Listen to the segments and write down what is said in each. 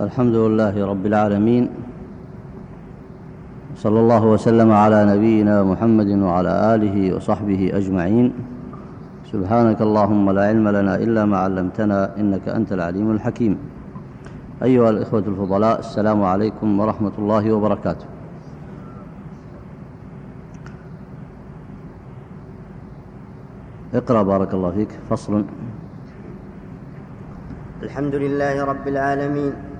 الحمد لله رب العالمين صلى الله وسلم على نبينا محمد وعلى آله وصحبه أجمعين. سبحانك اللهم لا علم لنا إلا ما علمتنا إنك أنت العليم الحكيم. أيها الإخوة الفضلاء السلام عليكم ورحمة الله وبركاته. اقرأ بارك الله فيك فصل. الحمد لله رب العالمين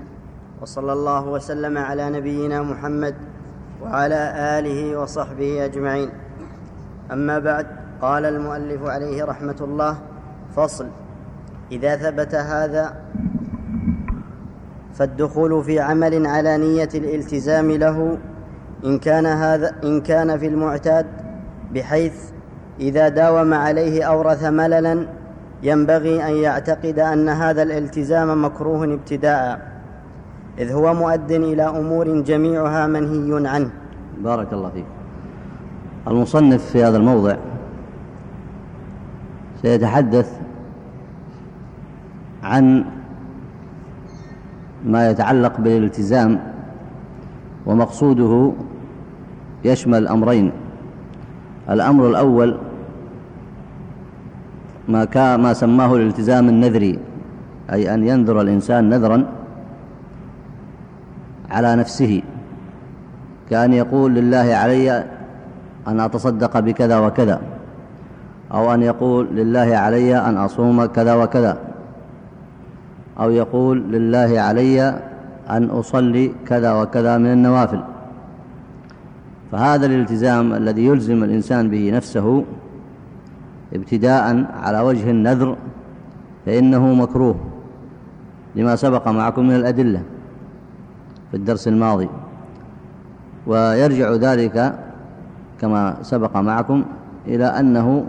وصلى الله وسلم على نبينا محمد وعلى آله وصحبه أجمعين. أما بعد قال المؤلف عليه رحمة الله فصل. إذا ثبت هذا فالدخول في عمل على نية الالتزام له إن كان هذا إن كان في المعتاد بحيث إذا داوم عليه أورث مللا ينبغي أن يعتقد أن هذا الالتزام مكروه ابتداء. إذ هو مؤد إلى أمور جميعها منهي عنه. بارك الله فيك. المصنف في هذا الموضع سيتحدث عن ما يتعلق بالالتزام ومقصوده يشمل أمرين. الأمر الأول ما, ما سماه الالتزام النذري أي أن ينذر الإنسان نذرا على نفسه. كأن يقول لله علي أن أتصدق بكذا وكذا أو أن يقول لله علي أن أصوم كذا وكذا أو يقول لله علي أن أصلي كذا وكذا من النوافل. فهذا الالتزام الذي يلزم الإنسان به نفسه ابتداء على وجه النذر فإنه مكروه لما سبق معكم من الأدلة. في الدرس الماضي. ويرجع ذلك كما سبق معكم إلى أنه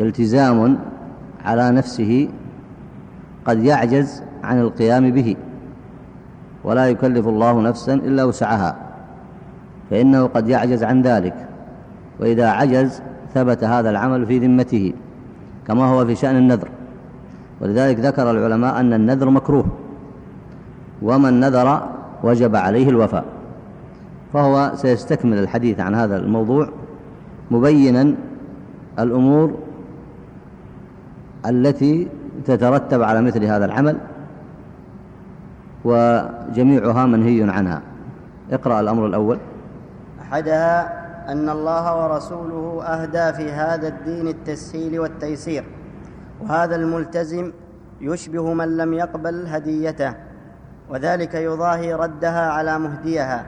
التزام على نفسه قد يعجز عن القيام به ولا يكلف الله نفسا إلا وسعها فإنه قد يعجز عن ذلك. وإذا عجز ثبت هذا العمل في ذمته كما هو في شأن النذر. ولذلك ذكر العلماء أن النذر مكروه ومن نذر وجب عليه الوفاء. فهو سيستكمل الحديث عن هذا الموضوع مبينا الأمور التي تترتب على مثل هذا العمل وجميعها منهي عنها. اقرأ الأمر الأول. أحدها أن الله ورسوله أهدى في هذا الدين التسهيل والتيسير وهذا الملتزم يشبه من لم يقبل هديته. وذلك يضاهي ردها على مهديها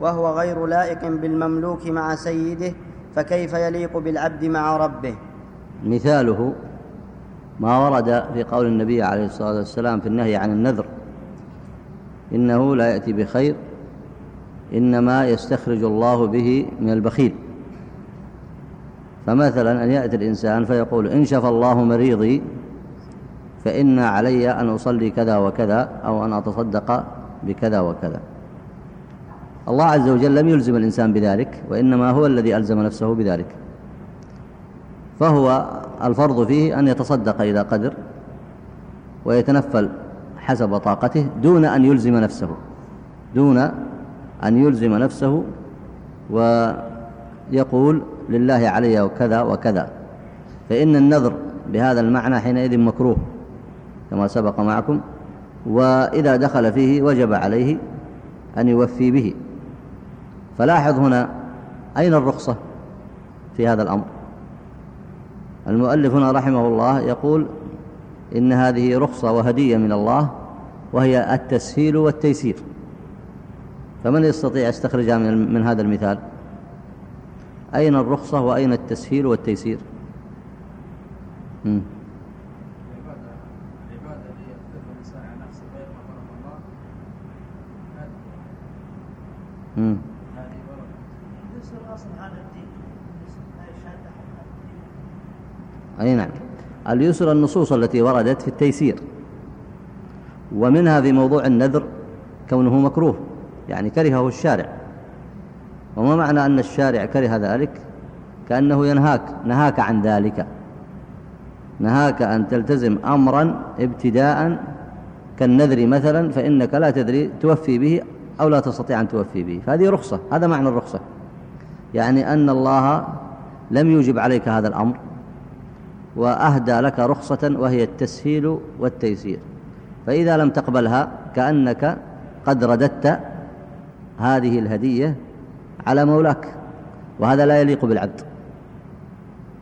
وهو غير لائق بالمملوك مع سيده فكيف يليق بالعبد مع ربه؟ مثاله ما ورد في قول النبي عليه الصلاة والسلام في النهي عن النذر إنه لا يأتي بخير إنما يستخرج الله به من البخيل. فمثلا أن يأتي الإنسان فيقول إن شفى الله مريضي فإن علي أن أصلي كذا وكذا أو أن أتصدق بكذا وكذا. الله عز وجل لم يلزم الإنسان بذلك وإنما هو الذي ألزم نفسه بذلك. فهو الفرض فيه أن يتصدق إذا قدر ويتنفل حسب طاقته دون أن يلزم نفسه دون أن يلزم نفسه ويقول لله علي وكذا وكذا. فإن النذر بهذا المعنى حينئذ مكروه. كما سبق معكم وإذا دخل فيه وجب عليه أن يوفي به. فلاحظ هنا أين الرخصة في هذا الأمر؟ المؤلف هنا رحمه الله يقول إن هذه رخصة وهدية من الله وهي التسهيل والتيسير. فمن يستطيع استخرجها من, من هذا المثال؟ أين الرخصة وأين التسهيل والتيسير؟ اليسر النصوص التي وردت في التيسير. ومنها في موضوع النذر كونه مكروه يعني كرهه الشارع. وما معنى أن الشارع كره ذلك؟ كأنه ينهاك نهاك عن ذلك. نهاك أن تلتزم أمرا ابتداء كالنذر مثلا فإنك لا تدري توفي به أو لا تستطيع أن توفي به. فهذه رخصة هذا معنى الرخصة. يعني أن الله لم يوجب عليك هذا الأمر. وأهدى لك رخصة وهي التسهيل والتيسير. فإذا لم تقبلها كأنك قد رددت هذه الهدية على مولاك وهذا لا يليق بالعبد.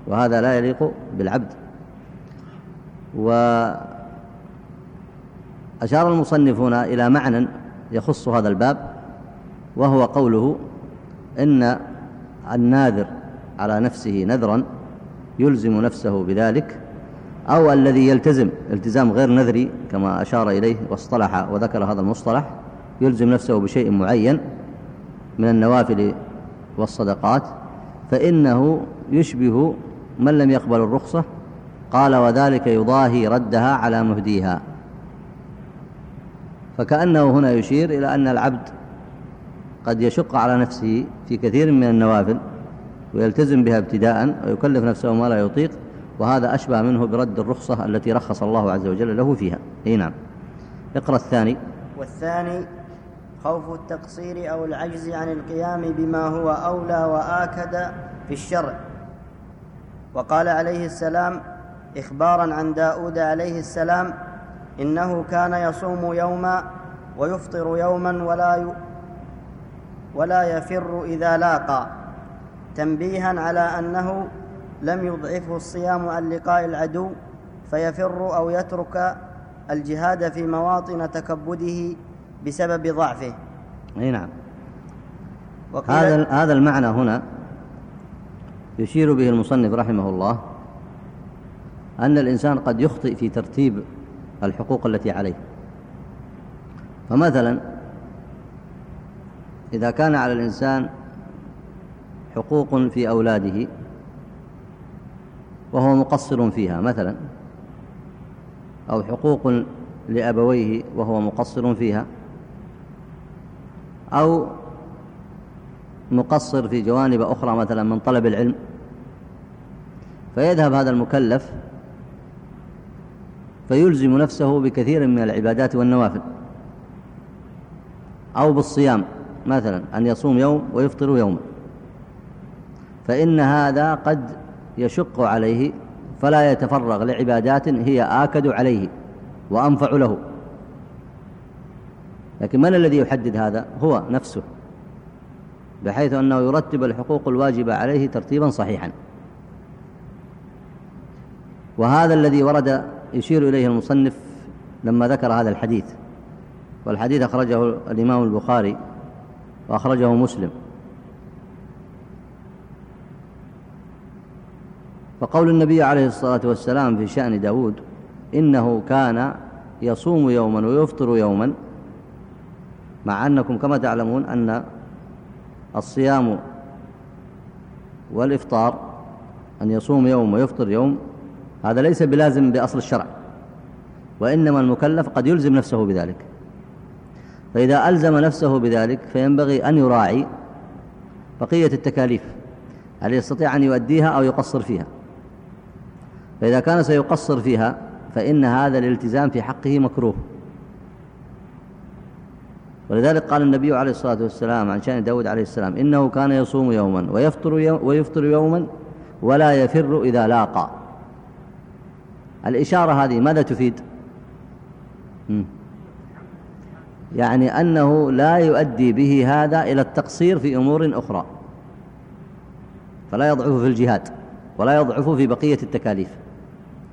وهذا لا يليق بالعبد. وأشار المصنفون إلى معنى يخص هذا الباب وهو قوله إن الناذر على نفسه نذرا يلزم نفسه بذلك أو الذي يلتزم التزام غير نذري كما أشار إليه واصطلح وذكر هذا المصطلح يلزم نفسه بشيء معين من النوافل والصدقات فإنه يشبه من لم يقبل الرخصة قال وذلك يضاهي ردها على مهديها فكأنه هنا يشير إلى أن العبد قد يشق على نفسه في كثير من النوافل ويلتزم بها ابتداء ويكلف نفسه ما لا يطيق وهذا أشبه منه برد الرخصة التي رخص الله عز وجل له فيها. أي نعم. اقرأ الثاني. والثاني خوف التقصير أو العجز عن القيام بما هو أولى وآكد في الشرع. وقال عليه السلام إخبارا عن داود عليه السلام إنه كان يصوم يوما ويفطر يوما ولا ي... ولا يفر إذا لاقى. تنبيها على أنه لم يضعفه الصيام عن لقاء العدو فيفر أو يترك الجهاد في مواطن تكبده بسبب ضعفه. أي نعم. هذا هذا المعنى هنا يشير به المصنف رحمه الله أن الإنسان قد يخطئ في ترتيب الحقوق التي عليه. فمثلا إذا كان على الإنسان حقوق في أولاده وهو مقصر فيها مثلا أو حقوق لأبويه وهو مقصر فيها أو مقصر في جوانب أخرى مثلا من طلب العلم. فيذهب هذا المكلف فيلزم نفسه بكثير من العبادات والنوافل أو بالصيام مثلا أن يصوم يوم ويفطر يوما. فإن هذا قد يشق عليه فلا يتفرغ لعبادات هي آكد عليه وأنفع له. لكن من الذي يحدد هذا؟ هو نفسه. بحيث أنه يرتب الحقوق الواجبة عليه ترتيبا صحيحا. وهذا الذي ورد يشير إليه المصنف لما ذكر هذا الحديث. والحديث أخرجه الإمام البخاري وأخرجه مسلم. فقول النبي عليه الصلاة والسلام في شأن داود إنه كان يصوم يوما ويفطر يوما مع أنكم كما تعلمون أن الصيام والإفطار أن يصوم يوم ويفطر يوم هذا ليس بلازم بأصل الشرع وإنما المكلف قد يلزم نفسه بذلك. فإذا ألزم نفسه بذلك فينبغي أن يراعي بقية التكاليف هل يستطيع أن يؤديها أو يقصر فيها. فإذا كان سيقصر فيها فإن هذا الالتزام في حقه مكروه. ولذلك قال النبي عليه الصلاة والسلام عن شأن داود عليه السلام إنه كان يصوم يوما ويفطر, يوم ويفطر يوما ولا يفر إذا لاقى. الإشارة هذه ماذا تفيد؟ يعني أنه لا يؤدي به هذا إلى التقصير في أمور أخرى. فلا يضعف في الجهاد ولا يضعف في بقية التكاليف.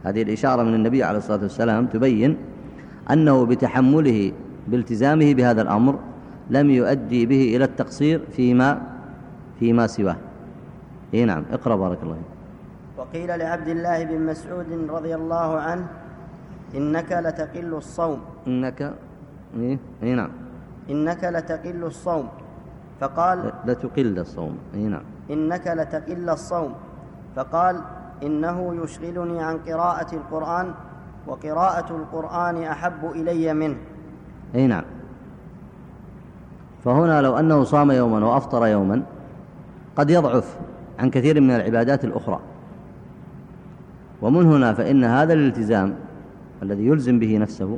هذه الإشارة من النبي عليه الصلاة والسلام تبين أنه بتحمله بالتزامه بهذا الأمر لم يؤدي به إلى التقصير فيما فيما سواه. إي نعم اقرأ بارك الله وقيل لعبد الله بن مسعود رضي الله عنه إنك لتقل الصوم. إنك إي إيه نعم. إنك لتقل الصوم. فقال لتقل الصوم إي نعم. إنك لتقل الصوم. فقال إنه يشغلني عن قراءة القرآن وقراءة القرآن أحب إلي منه. أي نعم. فهنا لو أنه صام يوما وأفطر يوما قد يضعف عن كثير من العبادات الأخرى. ومن هنا فإن هذا الالتزام الذي يلزم به نفسه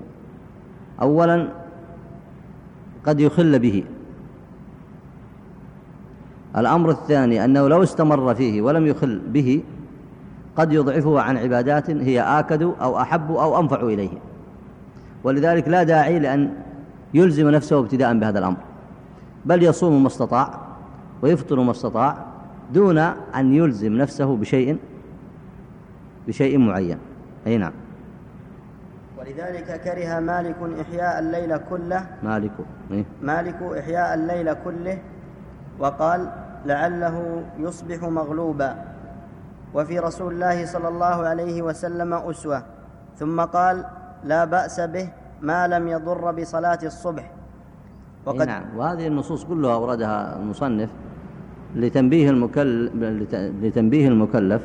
أولا قد يخل به. الأمر الثاني أنه لو استمر فيه ولم يخل به قد يضعفه عن عبادات هي آكد أو أحب أو أنفع إليه. ولذلك لا داعي لأن يلزم نفسه ابتداء بهذا الأمر. بل يصوم ما استطاع ويفطر ما استطاع دون أن يلزم نفسه بشيء بشيء معين. أي نعم. ولذلك كره مالك إحياء الليل كله. مالك إيه؟ مالك إحياء الليل كله وقال لعله يصبح مغلوبا. وفي رسول الله صلى الله عليه وسلم أسوة. ثم قال لا بأس به ما لم يضر بصلاة الصبح. وقد نعم. وهذه النصوص كلها أوردها المصنف لتنبيه المكلف, لتنبيه المكلف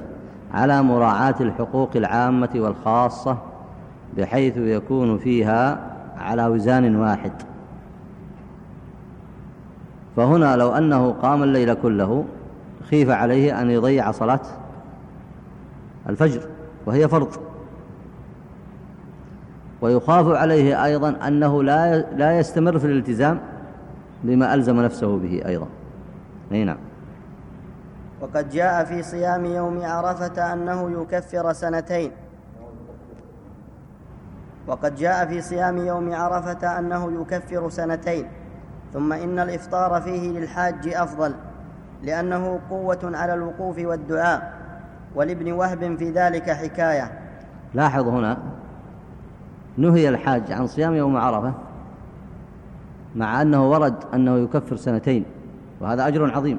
على مراعاة الحقوق العامة والخاصة بحيث يكون فيها على وزان واحد. فهنا لو أنه قام الليل كله خيف عليه أن يضيع صلاة الفجر وهي فرض. ويخاف عليه أيضا أنه لا لا يستمر في الالتزام بما ألزم نفسه به أيضا. أي نعم. وقد جاء في صيام يوم عرفة أنه يكفر سنتين. وقد جاء في صيام يوم عرفة أنه يكفر سنتين. ثم إن الإفطار فيه للحاج أفضل لأنه قوة على الوقوف والدعاء. ولابن وهب في ذلك حكاية. لاحظ هنا نهي الحاج عن صيام يوم عرفة مع أنه ورد أنه يكفر سنتين وهذا أجر عظيم.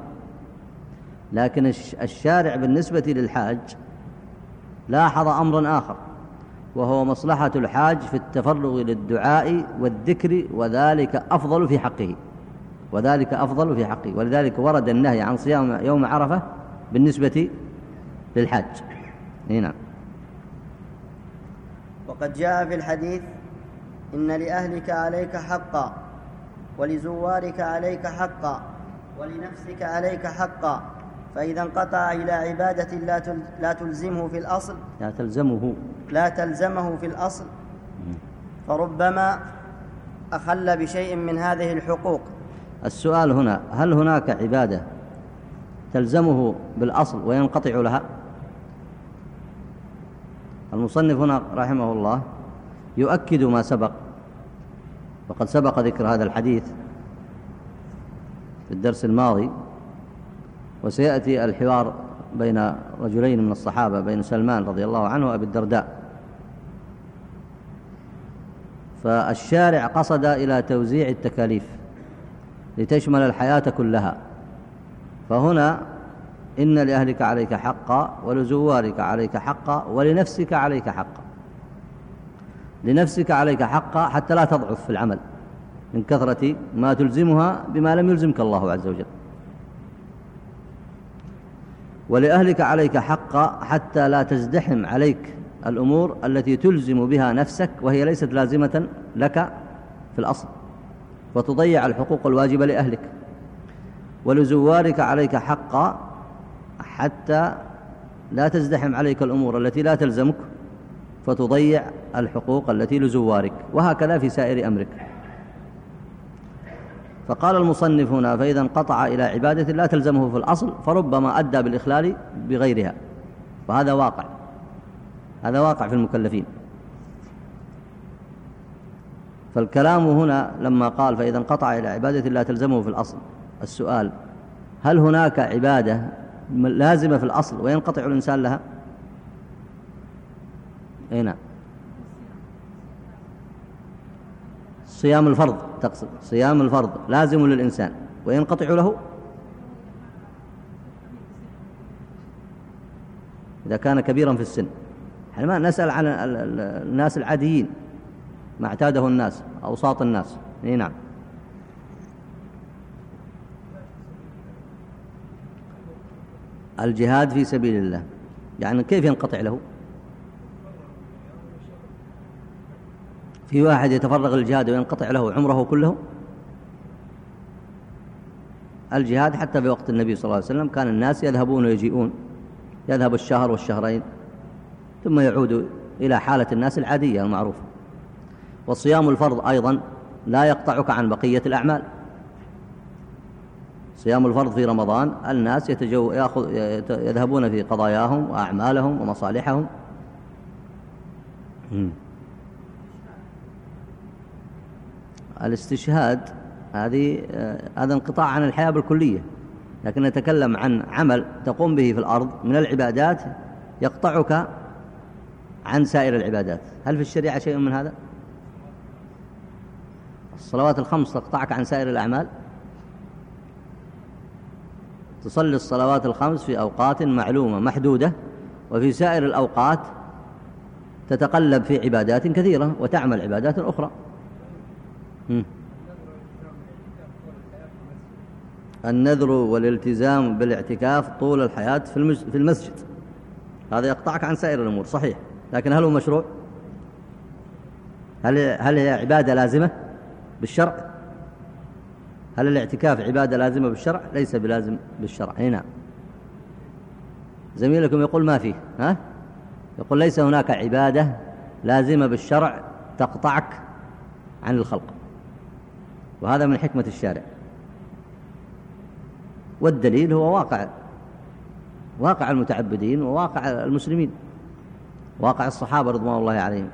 لكن الشارع بالنسبة للحاج لاحظ أمرا آخر وهو مصلحة الحاج في التفرغ للدعاء والذكر وذلك أفضل في حقه وذلك أفضل في حقه. ولذلك ورد النهي عن صيام يوم عرفة بالنسبة للحاج نعم. وقد جاء في الحديث إن لأهلك عليك حقا ولزوارك عليك حقا ولنفسك عليك حقا فإذا انقطع إلى عبادة لا لا تلزمه في الأصل. لا تلزمه. لا تلزمه في الأصل. فربما أخل بشيء من هذه الحقوق. السؤال هنا هل هناك عبادة تلزمه بالأصل وينقطع لها؟ المصنف هنا رحمه الله يؤكد ما سبق وقد سبق ذكر هذا الحديث في الدرس الماضي وسيأتي الحوار بين رجلين من الصحابة بين سلمان رضي الله عنه وأبي الدرداء. فالشارع قصد إلى توزيع التكاليف لتشمل الحياة كلها. فهنا إن لأهلك عليك حقا ولزوارك عليك حقا ولنفسك عليك حقا. لنفسك عليك حقا حتى لا تضعف في العمل من كثرة ما تلزمها بما لم يلزمك الله عز وجل. ولأهلك عليك حقا حتى لا تزدحم عليك الأمور التي تلزم بها نفسك وهي ليست لازمة لك في الأصل. وتضيع الحقوق الواجبة لأهلك. ولزوارك عليك حقا حتى لا تزدحم عليك الأمور التي لا تلزمك فتضيع الحقوق التي لزوارك وهكذا في سائر أمرك. فقال المصنف هنا فإذا انقطع إلى عبادة لا تلزمه في الأصل فربما أدى بالإخلال بغيرها. وهذا واقع. هذا واقع في المكلفين. فالكلام هنا لما قال فإذا انقطع إلى عبادة لا تلزمه في الأصل السؤال هل هناك عبادة لازمة في الأصل وينقطع الإنسان لها؟ أي نعم صيام الفرض تقصد صيام الفرض لازم للإنسان وينقطع له؟ إذا كان كبيرا في السن. إحنا ما نسأل عن الناس العاديين ما اعتاده الناس أوساط الناس. إي نعم. الجهاد في سبيل الله. يعني كيف ينقطع له؟ في واحد يتفرغ للجهاد وينقطع له عمره كله؟ الجهاد حتى في وقت النبي صلى الله عليه وسلم كان الناس يذهبون ويجيئون. يذهب الشهر والشهرين. ثم يعود إلى حالة الناس العادية المعروفة. والصيام الفرض أيضا لا يقطعك عن بقية الأعمال. صيام الفرض في رمضان الناس يتجو يأخذ يذهبون في قضاياهم وأعمالهم ومصالحهم. الاستشهاد هذه آه، هذا انقطاع عن الحياة بالكلية. لكن نتكلم عن عمل تقوم به في الأرض من العبادات يقطعك عن سائر العبادات. هل في الشريعة شيء من هذا؟ الصلوات الخمس تقطعك عن سائر الأعمال؟ تصلي الصلوات الخمس في أوقات معلومة محدودة وفي سائر الأوقات تتقلب في عبادات كثيرة وتعمل عبادات أخرى. النذر والالتزام بالاعتكاف طول الحياة في المسجد. هذا يقطعك عن سائر الأمور صحيح. لكن هل هو مشروع؟ هل هل هي عبادة لازمة بالشرع؟ هل الاعتكاف عبادة لازمة بالشرع؟ ليس بلازم بالشرع. هنا. زميلكم يقول ما فيه ها؟ يقول ليس هناك عبادة لازمة بالشرع تقطعك عن الخلق. وهذا من حكمة الشارع. والدليل هو واقع واقع المتعبدين وواقع المسلمين. واقع الصحابة رضوان الله عليهم.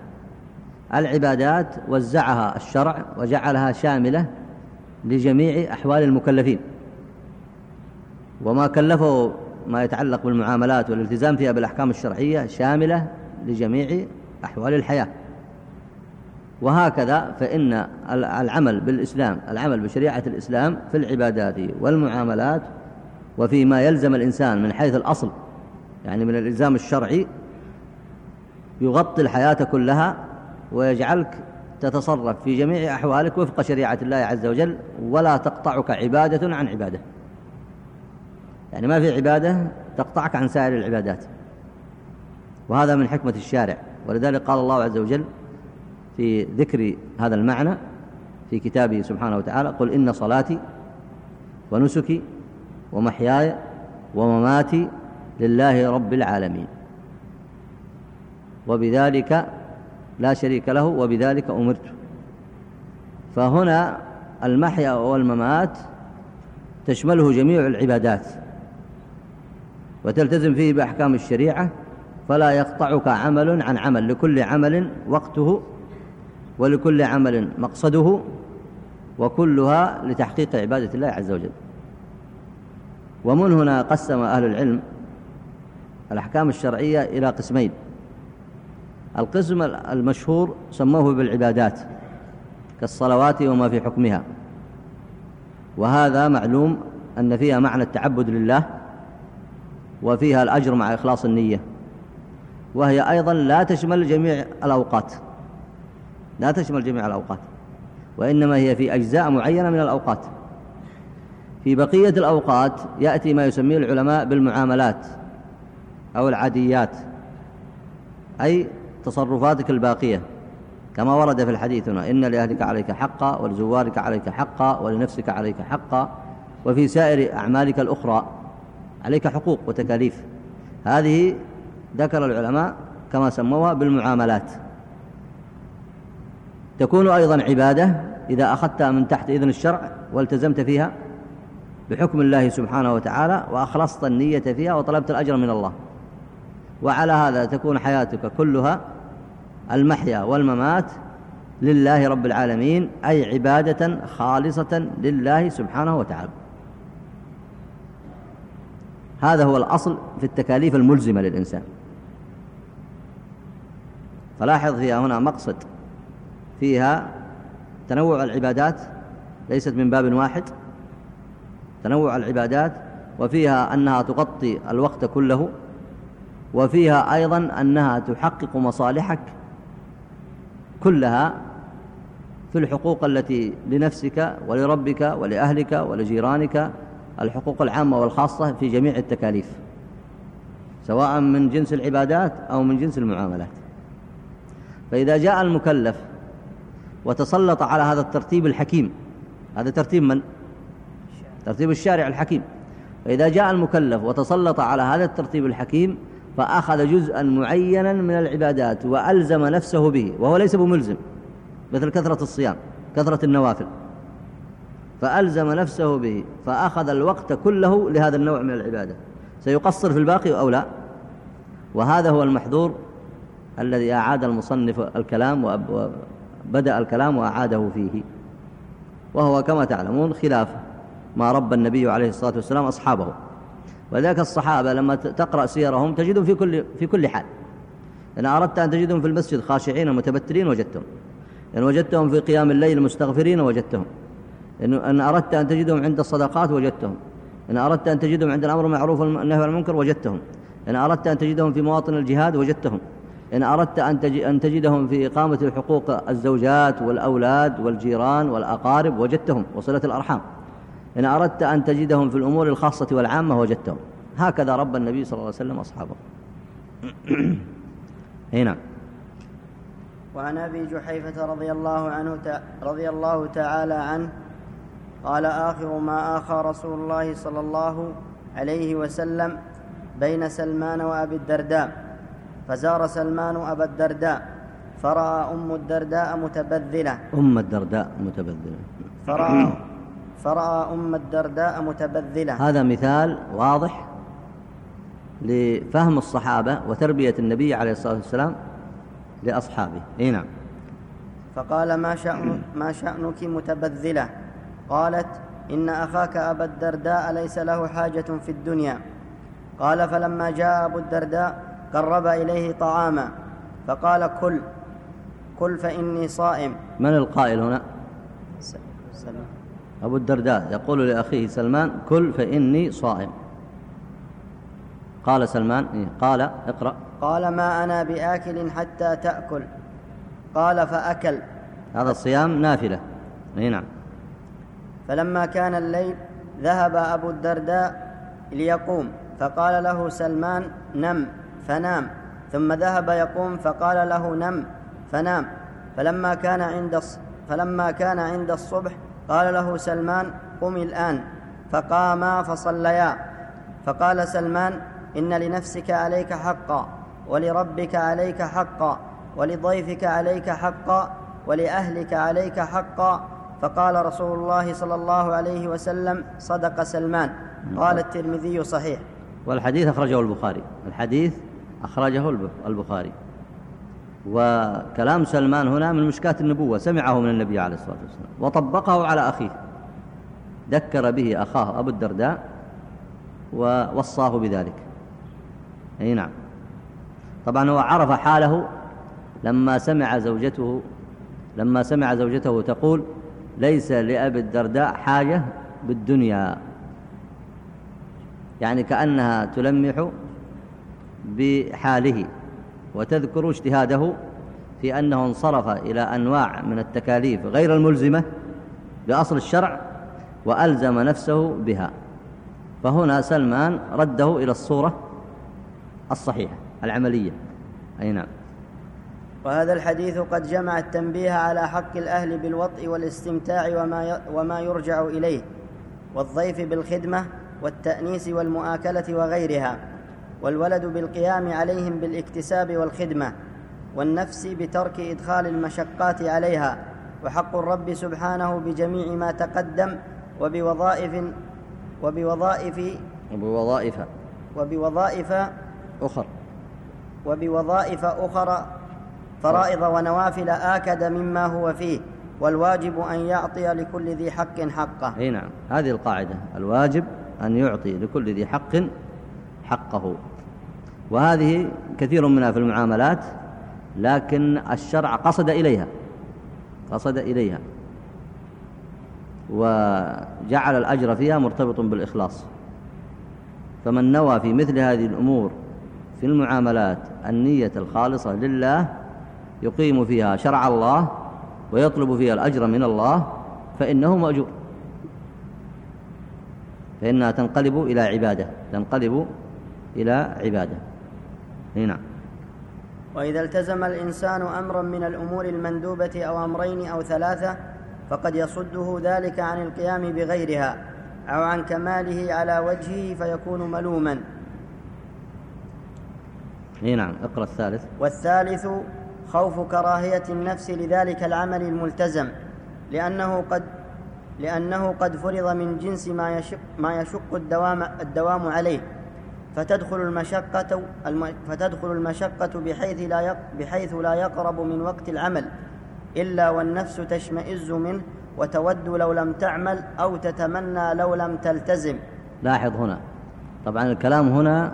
العبادات وزعها الشرع وجعلها شاملة لجميع أحوال المكلفين. وما كلفه ما يتعلق بالمعاملات والالتزام فيها بالأحكام الشرعية شاملة لجميع أحوال الحياة. وهكذا فإن العمل بالإسلام العمل بشريعة الإسلام في العبادات والمعاملات وفيما يلزم الإنسان من حيث الأصل يعني من الإلزام الشرعي يغطي الحياة كلها ويجعلك تتصرف في جميع أحوالك وفق شريعة الله عز وجل ولا تقطعك عبادة عن عبادة. يعني ما في عبادة تقطعك عن سائر العبادات. وهذا من حكمة الشارع. ولذلك قال الله عز وجل في ذكر هذا المعنى في كتابه سبحانه وتعالى قل إن صلاتي ونسكي ومحياي ومماتي لله رب العالمين. وبذلك لا شريك له وبذلك أمرت. فهنا المحيا والممات تشمله جميع العبادات وتلتزم فيه بأحكام الشريعة فلا يقطعك عمل عن عمل. لكل عمل وقته ولكل عمل مقصده وكلها لتحقيق عبادة الله عز وجل. ومن هنا قسم أهل العلم الأحكام الشرعية إلى قسمين. القسم المشهور سموه بالعبادات كالصلوات وما في حكمها. وهذا معلوم أن فيها معنى التعبد لله وفيها الأجر مع إخلاص النية. وهي أيضا لا تشمل جميع الأوقات. لا تشمل جميع الأوقات. وإنما هي في أجزاء معينة من الأوقات. في بقية الأوقات يأتي ما يسميه العلماء بالمعاملات أو العاديات. أي تصرفاتك الباقية. كما ورد في الحديث هنا إن لأهلك عليك حقا ولزوارك عليك حقا ولنفسك عليك حقا وفي سائر أعمالك الأخرى عليك حقوق وتكاليف. هذه ذكر العلماء كما سموها بالمعاملات. تكون أيضا عبادة إذا أخذتها من تحت إذن الشرع والتزمت فيها بحكم الله سبحانه وتعالى وأخلصت النية فيها وطلبت الأجر من الله. وعلى هذا تكون حياتك كلها المحيا والممات لله رب العالمين أي عبادة خالصة لله سبحانه وتعالى. هذا هو الأصل في التكاليف الملزمة للإنسان. فلاحظ فيها هنا مقصد فيها تنوع العبادات ليست من باب واحد. تنوع العبادات وفيها أنها تغطي الوقت كله وفيها أيضا أنها تحقق مصالحك كلها في الحقوق التي لنفسك ولربك ولأهلك ولجيرانك الحقوق العامة والخاصة في جميع التكاليف سواء من جنس العبادات أو من جنس المعاملات فإذا جاء المكلف وتسلط على هذا الترتيب الحكيم هذا ترتيب من؟ ترتيب الشارع الحكيم فإذا جاء المكلف وتسلط على هذا الترتيب الحكيم فأخذ جزءا معينا من العبادات وألزم نفسه به وهو ليس بملزم مثل كثرة الصيام كثرة النوافل. فألزم نفسه به فأخذ الوقت كله لهذا النوع من العبادة. سيقصر في الباقي أو لا؟ وهذا هو المحذور الذي أعاد المصنف الكلام وبدأ الكلام وأعاده فيه. وهو كما تعلمون خلاف ما رب النبي عليه الصلاة والسلام أصحابه. وذلك الصحابة لما تقرأ سيرهم تجدهم في كل, في كل حال. إن أردت أن تجدهم في المسجد خاشعين متبترين وجدتهم. إن وجدتهم في قيام الليل مستغفرين وجدتهم. إن أردت أن تجدهم عند الصدقات وجدتهم. إن أردت أن تجدهم عند الأمر المعروف والنهي عن المنكر وجدتهم. إن أردت أن تجدهم في مواطن الجهاد وجدتهم. إن أردت أن تجدهم في إقامة حقوق الزوجات والأولاد والجيران والأقارب وجدتهم. وصلة الأرحام. إن أردت أن تجدهم في الأمور الخاصة والعامة وجدتهم. هكذا رب النبي صلى الله عليه وسلم أصحابه. هنا. وعن أبي جحيفة رضي الله عنه رضي الله تعالى عنه قال آخر ما آخى رسول الله صلى الله عليه وسلم بين سلمان وأبي الدرداء. فزار سلمان أبا الدرداء فرأى أم الدرداء متبذلة. أم الدرداء متبذلة. فرأى, فرأى أم الدرداء متبذلة. هذا مثال واضح لفهم الصحابة وتربية النبي عليه الصلاة والسلام لأصحابه. أي نعم. فقال ما, شأن ما شأنك متبذلة؟ قالت إن أخاك أبا الدرداء ليس له حاجة في الدنيا. قال فلما جاء أبو الدرداء قرب إليه طعاما. فقال كل كل فإني صائم. من القائل هنا؟ سلمان أبو الدرداء يقول لأخيه سلمان كل فإني صائم. قال سلمان إيه قال اقرأ. قال ما أنا بآكل حتى تأكل. قال فأكل. هذا الصيام نافلة. اي نعم. فلما كان الليل ذهب أبو الدرداء ليقوم فقال له سلمان نم فنام. ثم ذهب يقوم فقال له نم فنام. فلما كان عند فلما كان عند الصبح قال له سلمان قم الآن فقاما فصليا. فقال سلمان إن لنفسك عليك حقا ولربك عليك حقا ولضيفك عليك حقا ولأهلك عليك حقا. فقال رسول الله صلى الله عليه وسلم صدق سلمان. قال الترمذي صحيح. والحديث أخرجه البخاري. الحديث أخرجه البخاري. وكلام سلمان هنا من مشكاة النبوة سمعه من النبي عليه الصلاة والسلام وطبقه على أخيه. ذكر به أخاه أبو الدرداء ووصاه بذلك. أي نعم. طبعا هو عرف حاله لما سمع زوجته لما سمع زوجته تقول ليس لأبي الدرداء حاجة بالدنيا. يعني كأنها تلمح بحاله. وتذكر اجتهاده في أنه انصرف إلى أنواع من التكاليف غير الملزمة بأصل الشرع وألزم نفسه بها. فهنا سلمان رده إلى الصورة الصحيحة العملية. أي نعم. وهذا الحديث قد جمع التنبيه على حق الأهل بالوطء والاستمتاع وما, وما يرجع إليه والضيف بالخدمة والتأنيس والمؤاكلة وغيرها. والولد بالقيام عليهم بالاكتساب والخدمة والنفس بترك إدخال المشقات عليها وحق الرب سبحانه بجميع ما تقدم وبوظائف وبوظائف وبوظائف وبوظائف أخر. وبوظائف أخرى فرائض ونوافل آكد مما هو فيه والواجب أن يعطي لكل ذي حق حقه. أي نعم هذه القاعدة الواجب أن يعطي لكل ذي حق حقه. وهذه كثير منها في المعاملات لكن الشرع قصد إليها قصد إليها وجعل الأجر فيها مرتبط بالإخلاص. فمن نوى في مثل هذه الأمور في المعاملات النية الخالصة لله يقيم فيها شرع الله ويطلب فيها الأجر من الله فإنه مأجور. فإنها تنقلب إلى عبادة تنقلب إلى عبادة. هنا وإذا التزم الإنسان أمرا من الأمور المندوبة أو أمرين أو ثلاثة فقد يصده ذلك عن القيام بغيرها أو عن كماله على وجهه فيكون ملوما. إي نعم. اقرأ الثالث. والثالث خوف كراهية النفس لذلك العمل الملتزم لأنه قد لأنه قد فرض من جنس ما يشق, ما يشق الدوام, الدوام عليه. فتدخل المشقة فتدخل المشقة بحيث لا بحيث لا يقرب من وقت العمل إلا والنفس تشمئز منه وتود لو لم تعمل أو تتمنى لو لم تلتزم. لاحظ هنا. طبعا الكلام هنا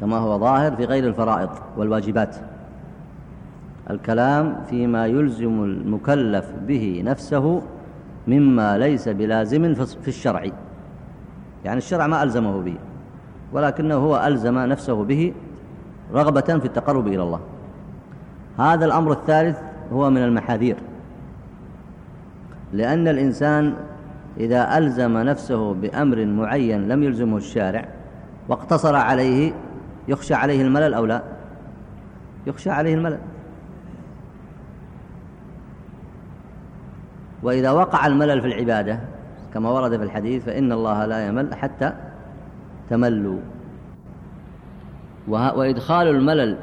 كما هو ظاهر في غير الفرائض والواجبات. الكلام فيما يلزم المكلف به نفسه مما ليس بلازم في الشرع. يعني الشرع ما ألزمه به. ولكنه هو ألزم نفسه به رغبة في التقرب إلى الله. هذا الأمر الثالث هو من المحاذير. لأن الإنسان إذا ألزم نفسه بأمر معين لم يلزمه الشارع واقتصر عليه يخشى عليه الملل أو لا؟ يخشى عليه الملل. وإذا وقع الملل في العبادة كما ورد في الحديث فإن الله لا يمل حتى تملوا. وإدخال الملل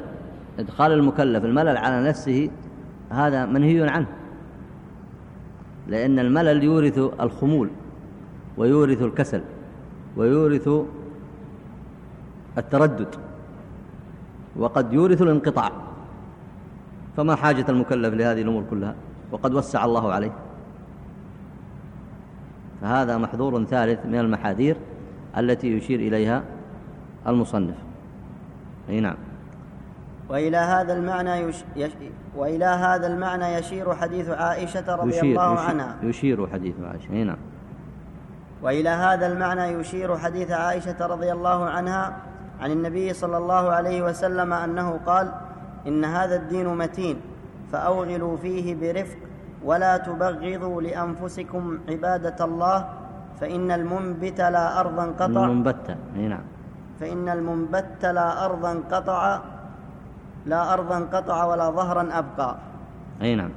إدخال المكلف الملل على نفسه هذا منهي عنه. لأن الملل يورث الخمول ويورث الكسل ويورث التردد وقد يورث الانقطاع. فما حاجة المكلف لهذه الأمور كلها؟ وقد وسع الله عليه. فهذا محظور ثالث من المحاذير. التي يشير إليها المصنف. أي نعم. وإلى هذا المعنى يش... يش... وإلى هذا المعنى يشير حديث عائشة رضي يشير الله يشير عنها. يشير حديث عائشة. أي نعم. وإلى هذا المعنى يشير حديث عائشة رضي الله عنها عن النبي صلى الله عليه وسلم أنه قال إن هذا الدين متين فأوغلوا فيه برفق ولا تبغضوا لأنفسكم عبادة الله فإن المنبت لا أرضا قطع. المنبت نعم. فإن المنبت لا أرضا قطع لا أرضا قطع ولا ظهرا أبقى. أي نعم.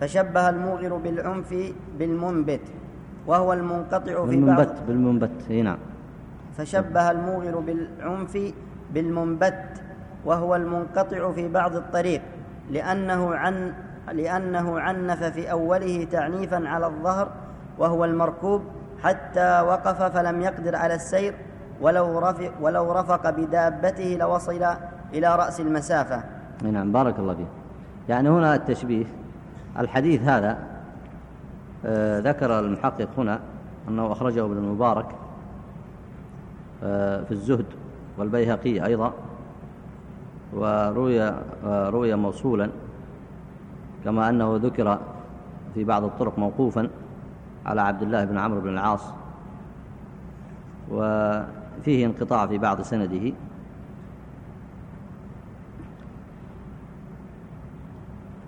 فشبه الموغر بالعنف بالمنبت وهو المنقطع في بعض. بالمنبت بالمنبت أي نعم. فشبه الموغر بالعنف بالمنبت وهو المنقطع في بعض الطريق لأنه عن لأنه عنف في أوله تعنيفا على الظهر وهو المركوب حتى وقف فلم يقدر على السير ولو رفق, ولو رفق بدابته لوصل إلى رأس المسافة. نعم بارك الله فيك. يعني هنا التشبيه الحديث هذا آه ذكر المحقق هنا أنه أخرجه ابن المبارك آه في الزهد والبيهقي أيضا وروي آه روي موصولا كما أنه ذكر في بعض الطرق موقوفا. على عبد الله بن عمرو بن العاص وفيه انقطاع في بعض سنده.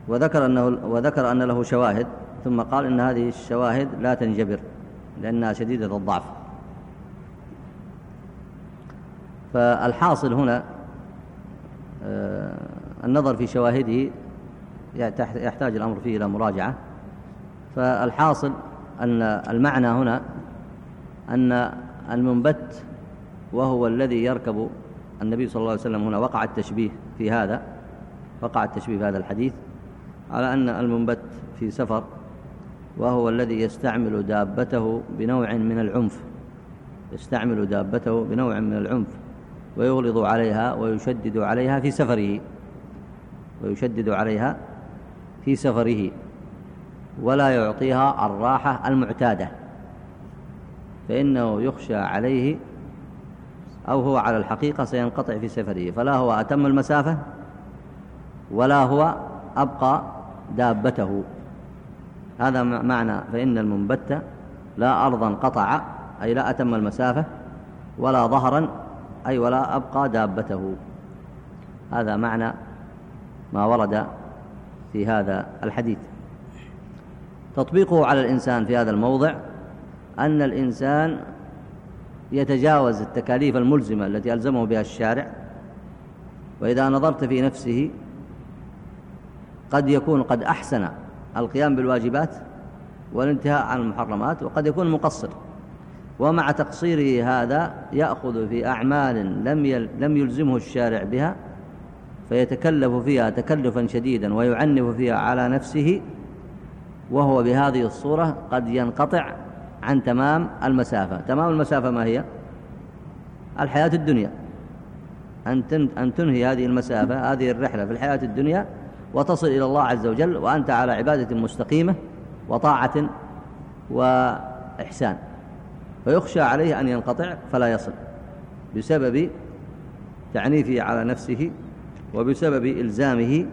وذكر, أنه وذكر أن له شواهد ثم قال إن هذه الشواهد لا تنجبر لأنها شديدة الضعف. فالحاصل هنا آه، النظر في شواهده يحتاج الأمر فيه إلى مراجعة. فالحاصل أن المعنى هنا أن المنبت وهو الذي يركب النبي صلى الله عليه وسلم هنا وقع التشبيه في هذا وقع التشبيه في هذا الحديث على أن المنبت في سفر وهو الذي يستعمل دابته بنوع من العنف يستعمل دابته بنوع من العنف ويغلظ عليها ويشدد عليها في سفره ويشدد عليها في سفره. ولا يعطيها الراحة المعتادة. فإنه يخشى عليه أو هو على الحقيقة سينقطع في سفره. فلا هو أتم المسافة ولا هو أبقى دابته. هذا معنى فإن المنبت لا أرضا قطع أي لا أتم المسافة ولا ظهرا أي ولا أبقى دابته. هذا معنى ما ورد في هذا الحديث. تطبيقه على الإنسان في هذا الموضع أن الإنسان يتجاوز التكاليف الملزمة التي ألزمه بها الشارع وإذا نظرت في نفسه قد يكون قد أحسن القيام بالواجبات والانتهاء عن المحرمات وقد يكون مقصر. ومع تقصيره هذا يأخذ في أعمال لم لم يلزمه الشارع بها فيتكلف فيها تكلفا شديدا ويعنف فيها على نفسه وهو بهذه الصورة قد ينقطع عن تمام المسافة. تمام المسافة ما هي؟ الحياة الدنيا. أن تنهي هذه المسافة هذه الرحلة في الحياة الدنيا وتصل إلى الله عز وجل وأنت على عبادة مستقيمة وطاعة وإحسان. فيخشى عليه أن ينقطع فلا يصل بسبب تعنيفه على نفسه وبسبب إلزامه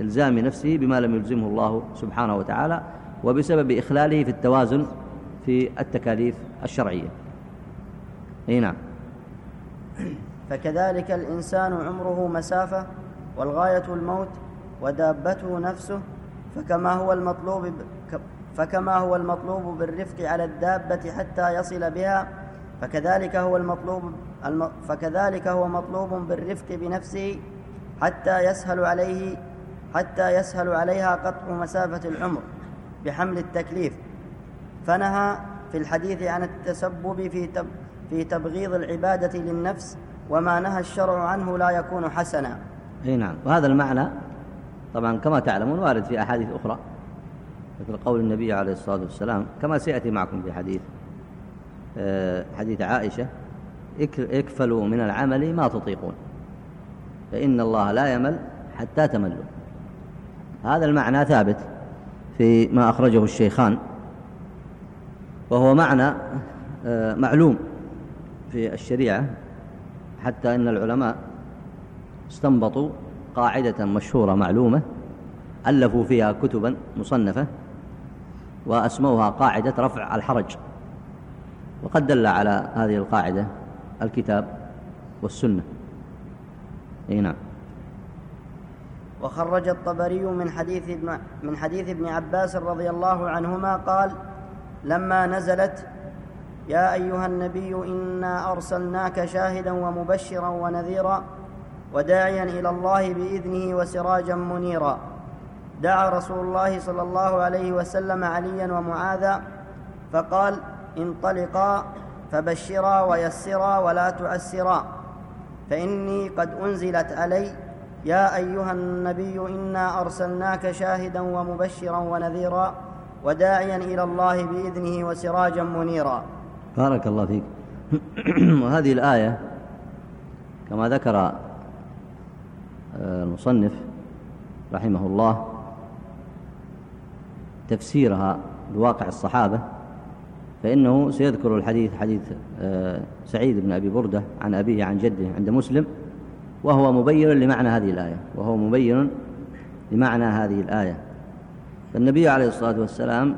إلزام نفسه بما لم يلزمه الله سبحانه وتعالى وبسبب إخلاله في التوازن في التكاليف الشرعية. أي نعم. فكذلك الإنسان عمره مسافة والغاية الموت ودابته نفسه فكما هو المطلوب فكما هو المطلوب بالرفق على الدابة حتى يصل بها فكذلك هو المطلوب فكذلك هو مطلوب بالرفق بنفسه حتى يسهل عليه حتى يسهل عليها قطع مسافة العمر. بحمل التكليف. فنهى في الحديث عن التسبب في في تبغيض العبادة للنفس وما نهى الشرع عنه لا يكون حسنا. أي نعم. وهذا المعنى طبعا كما تعلمون وارد في أحاديث أخرى مثل قول النبي عليه الصلاة والسلام كما سيأتي معكم في حديث آه، حديث عائشة اكفلوا من العمل ما تطيقون فإن الله لا يمل حتى تملوا. هذا المعنى ثابت. في ما أخرجه الشيخان. وهو معنى آه، معلوم في الشريعة حتى إن العلماء استنبطوا قاعدة مشهورة معلومة ألفوا فيها كتبا مصنفة وأسموها قاعدة رفع الحرج. وقد دل على هذه القاعدة الكتاب والسنة. أي نعم. وخرج الطبري من حديث ابن من حديث ابن عباس رضي الله عنهما قال لما نزلت يا أيها النبي إنا أرسلناك شاهدا ومبشرا ونذيرا وداعيا إلى الله بإذنه وسراجا منيرا. دعا رسول الله صلى الله عليه وسلم عليا ومعاذا فقال انطلقا فبشرا ويسرا ولا تعسرا فإني قد أنزلت علي يا أيها النبي إنا أرسلناك شاهدا ومبشرا ونذيرا وداعيا إلى الله بإذنه وسراجا منيرا. بارك الله فيك. وهذه الآية كما ذكر آه، المصنف رحمه الله تفسيرها بواقع الصحابة فإنه سيذكر الحديث حديث آه، سعيد بن أبي بردة عن أبيه عن جده عند مسلم وهو مبين لمعنى هذه الآية. وهو مبين لمعنى هذه الآية. فالنبي عليه الصلاة والسلام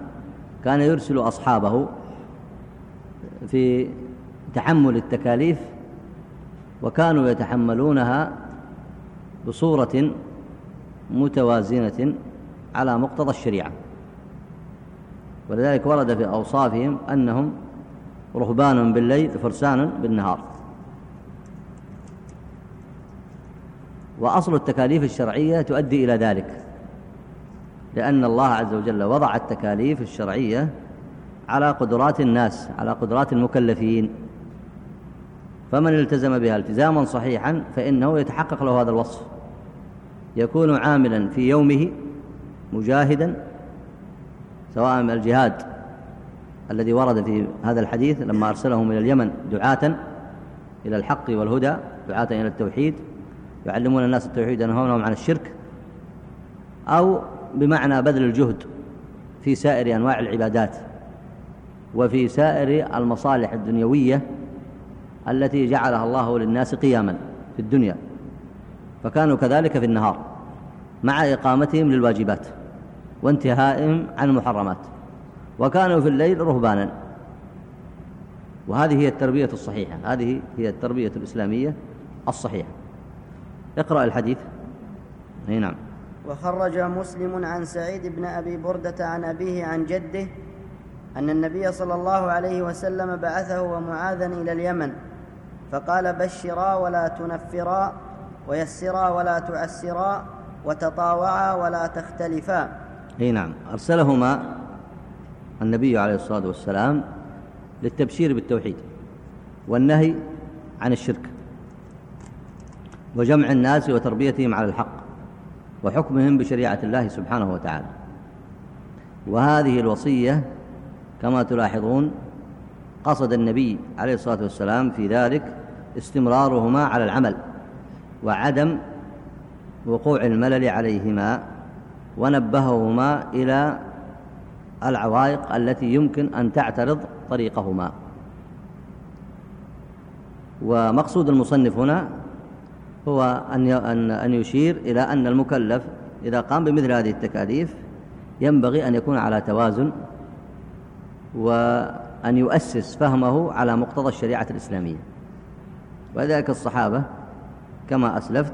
كان يرسل أصحابه في تحمل التكاليف وكانوا يتحملونها بصورة متوازنة على مقتضى الشريعة. ولذلك ورد في أوصافهم أنهم رهبان بالليل فرسان بالنهار. وأصل التكاليف الشرعية تؤدي إلى ذلك. لأن الله عز وجل وضع التكاليف الشرعية على قدرات الناس على قدرات المكلفين. فمن التزم بها التزاما صحيحا فإنه يتحقق له هذا الوصف. يكون عاملا في يومه مجاهدا سواء الجهاد الذي ورد في هذا الحديث لما أرسلهم إلى اليمن دعاة إلى الحق والهدى دعاة إلى التوحيد. يعلمون الناس التوحيد ينهونهم عن الشرك أو بمعنى بذل الجهد في سائر أنواع العبادات وفي سائر المصالح الدنيوية التي جعلها الله للناس قياما في الدنيا. فكانوا كذلك في النهار مع إقامتهم للواجبات وانتهائهم عن المحرمات وكانوا في الليل رهبانا. وهذه هي التربية الصحيحة هذه هي التربية الإسلامية الصحيحة. اقرأ الحديث. أي نعم. وخرج مسلم عن سعيد بن أبي بردة عن أبيه عن جده أن النبي صلى الله عليه وسلم بعثه ومعاذا إلى اليمن فقال بشرا ولا تنفرا ويسرا ولا تعسرا وتطاوعا ولا تختلفا. أي نعم. أرسلهما النبي عليه الصلاة والسلام للتبشير بالتوحيد والنهي عن الشرك. وجمع الناس وتربيتهم على الحق وحكمهم بشريعة الله سبحانه وتعالى. وهذه الوصية كما تلاحظون قصد النبي عليه الصلاة والسلام في ذلك استمرارهما على العمل وعدم وقوع الملل عليهما ونبههما إلى العوائق التي يمكن أن تعترض طريقهما. ومقصود المصنف هنا هو أن أن يشير إلى أن المكلف إذا قام بمثل هذه التكاليف ينبغي أن يكون على توازن وأن يؤسس فهمه على مقتضى الشريعة الإسلامية. وذلك الصحابة كما أسلفت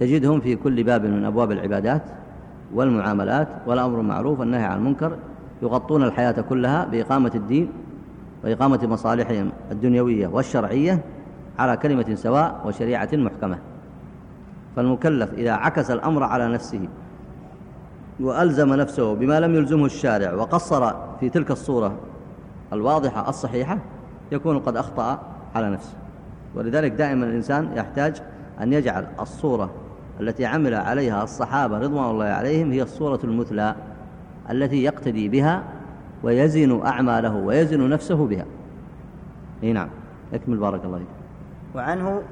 تجدهم في كل باب من أبواب العبادات والمعاملات والأمر المعروف والنهي عن المنكر يغطون الحياة كلها بإقامة الدين وإقامة مصالحهم الدنيوية والشرعية على كلمة سواء وشريعة محكمة. فالمكلف إذا عكس الأمر على نفسه وألزم نفسه بما لم يلزمه الشارع وقصر في تلك الصورة الواضحة الصحيحة يكون قد أخطأ على نفسه. ولذلك دائما الإنسان يحتاج أن يجعل الصورة التي عمل عليها الصحابة رضوان الله عليهم هي الصورة المثلى التي يقتدي بها ويزن أعماله ويزن نفسه بها. نعم. اكمل بارك الله فيك. وعنه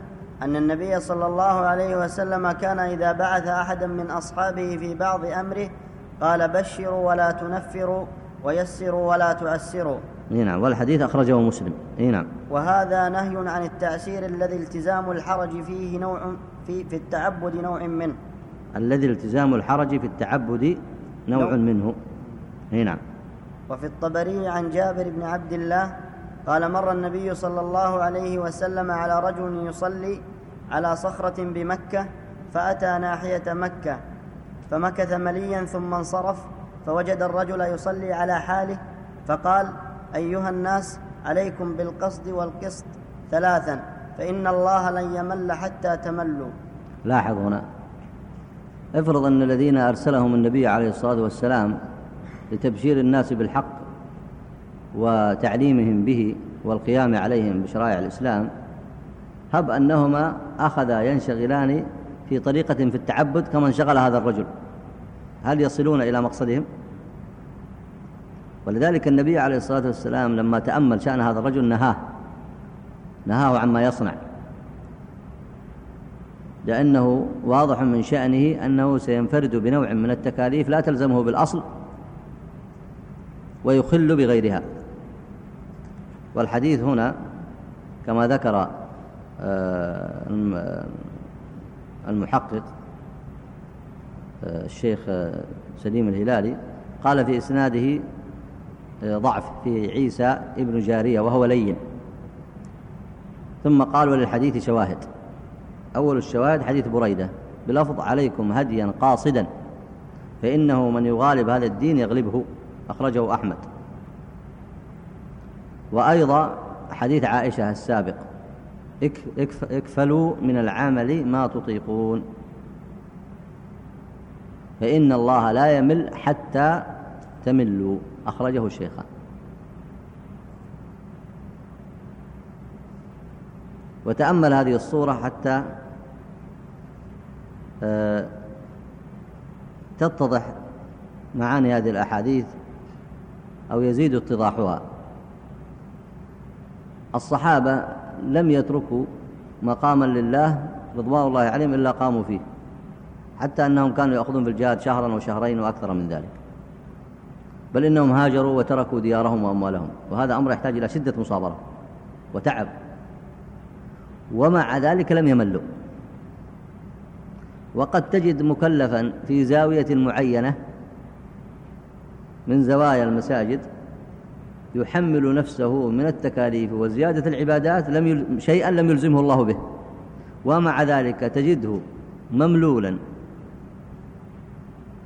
أن النبي صلى الله عليه وسلم كان إذا بعث أحدا من أصحابه في بعض أمره قال بشروا ولا تنفروا ويسروا ولا تعسروا. نعم والحديث أخرجه مسلم. نعم. وهذا نهي عن التعسير الذي التزام الحرج فيه نوع في, في التعبد نوع منه. الذي التزام الحرج في التعبد نوع, نوع. منه. نعم. وفي الطبري عن جابر بن عبد الله قال مر النبي صلى الله عليه وسلم على رجل يصلي على صخرة بمكة فأتى ناحية مكة فمكث مليا ثم انصرف فوجد الرجل يصلي على حاله فقال أيها الناس عليكم بالقصد والقسط ثلاثا فإن الله لن يمل حتى تملوا. لاحظ هنا. افرض أن الذين أرسلهم النبي عليه الصلاة والسلام لتبشير الناس بالحق وتعليمهم به والقيام عليهم بشرائع الإسلام هب أنهما أخذا ينشغلان في طريقة في التعبد كما انشغل هذا الرجل. هل يصلون إلى مقصدهم؟ ولذلك النبي عليه الصلاة والسلام لما تأمل شأن هذا الرجل نهاه نهاه عما يصنع. لأنه واضح من شأنه أنه سينفرد بنوع من التكاليف لا تلزمه بالأصل ويخل بغيرها. والحديث هنا كما ذكر آه، المحقق آه، الشيخ آه، سليم الهلالي قال في إسناده ضعف في عيسى ابن جارية وهو لين. ثم قال وللحديث شواهد. أول الشواهد حديث بريدة. بلفظ عليكم هديا قاصدا فإنه من يغالب هذا الدين يغلبه أخرجه أحمد. وأيضا حديث عائشة السابق اكفلوا من العمل ما تطيقون. فإن الله لا يمل حتى تملوا. أخرجه الشيخان. وتأمل هذه الصورة حتى آه، تتضح معاني هذه الأحاديث أو يزيد اتضاحها. الصحابة لم يتركوا مقاما لله رضوان الله عليهم إلا قاموا فيه حتى أنهم كانوا يأخذون في الجهاد شهرا وشهرين وأكثر من ذلك. بل إنهم هاجروا وتركوا ديارهم وأموالهم وهذا أمر يحتاج إلى شدة مصابرة وتعب. ومع ذلك لم يملوا. وقد تجد مكلفا في زاوية معينة من زوايا المساجد يحمل نفسه من التكاليف وزيادة العبادات لم يل... شيئا لم يلزمه الله به. ومع ذلك تجده مملولا.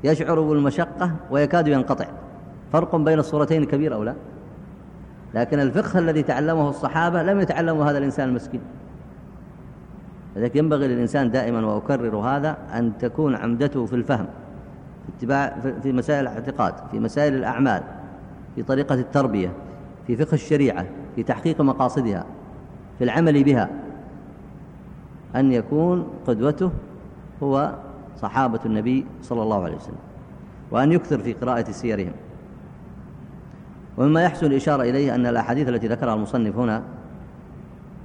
يشعر بالمشقة ويكاد ينقطع. فرق بين الصورتين كبير أو لا؟ لكن الفقه الذي تعلمه الصحابة لم يتعلمه هذا الإنسان المسكين. لذلك ينبغي للإنسان دائما وأكرر هذا أن تكون عمدته في الفهم في, اتباع في مسائل الاعتقاد في مسائل الأعمال. في طريقة التربية في فقه الشريعة في تحقيق مقاصدها في العمل بها. أن يكون قدوته هو صحابة النبي صلى الله عليه وسلم وأن يكثر في قراءة سيرهم. ومما يحسن الإشارة إليه أن الأحاديث التي ذكرها المصنف هنا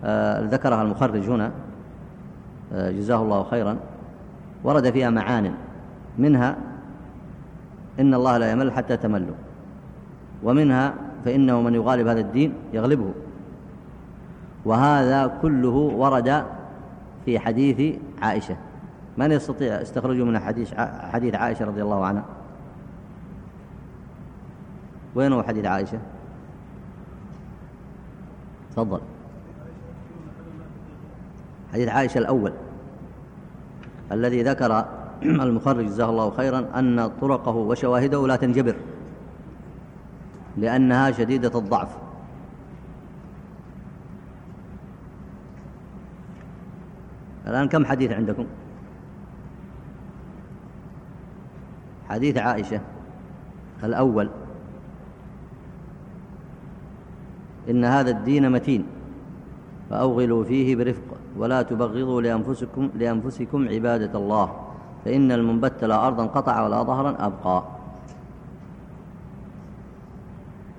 آه ذكرها المخرج هنا آه جزاه الله خيرا ورد فيها معان منها إن الله لا يمل حتى تملوا. ومنها فإنه من يغالب هذا الدين يغلبه. وهذا كله ورد في حديث عائشة. من يستطيع استخرجه من حديث حديث عائشة رضي الله عنها؟ وين هو حديث عائشة؟ تفضل. حديث عائشة الأول. الذي ذكر المخرج جزاه الله خيرا أن طرقه وشواهده لا تنجبر. لأنها شديدة الضعف. الآن كم حديث عندكم؟ حديث عائشة الأول. إن هذا الدين متين فأوغلوا فيه برفق ولا تبغضوا لأنفسكم, لأنفسكم عبادة الله فإن المنبت لا أرضا قطع ولا ظهرا أبقى.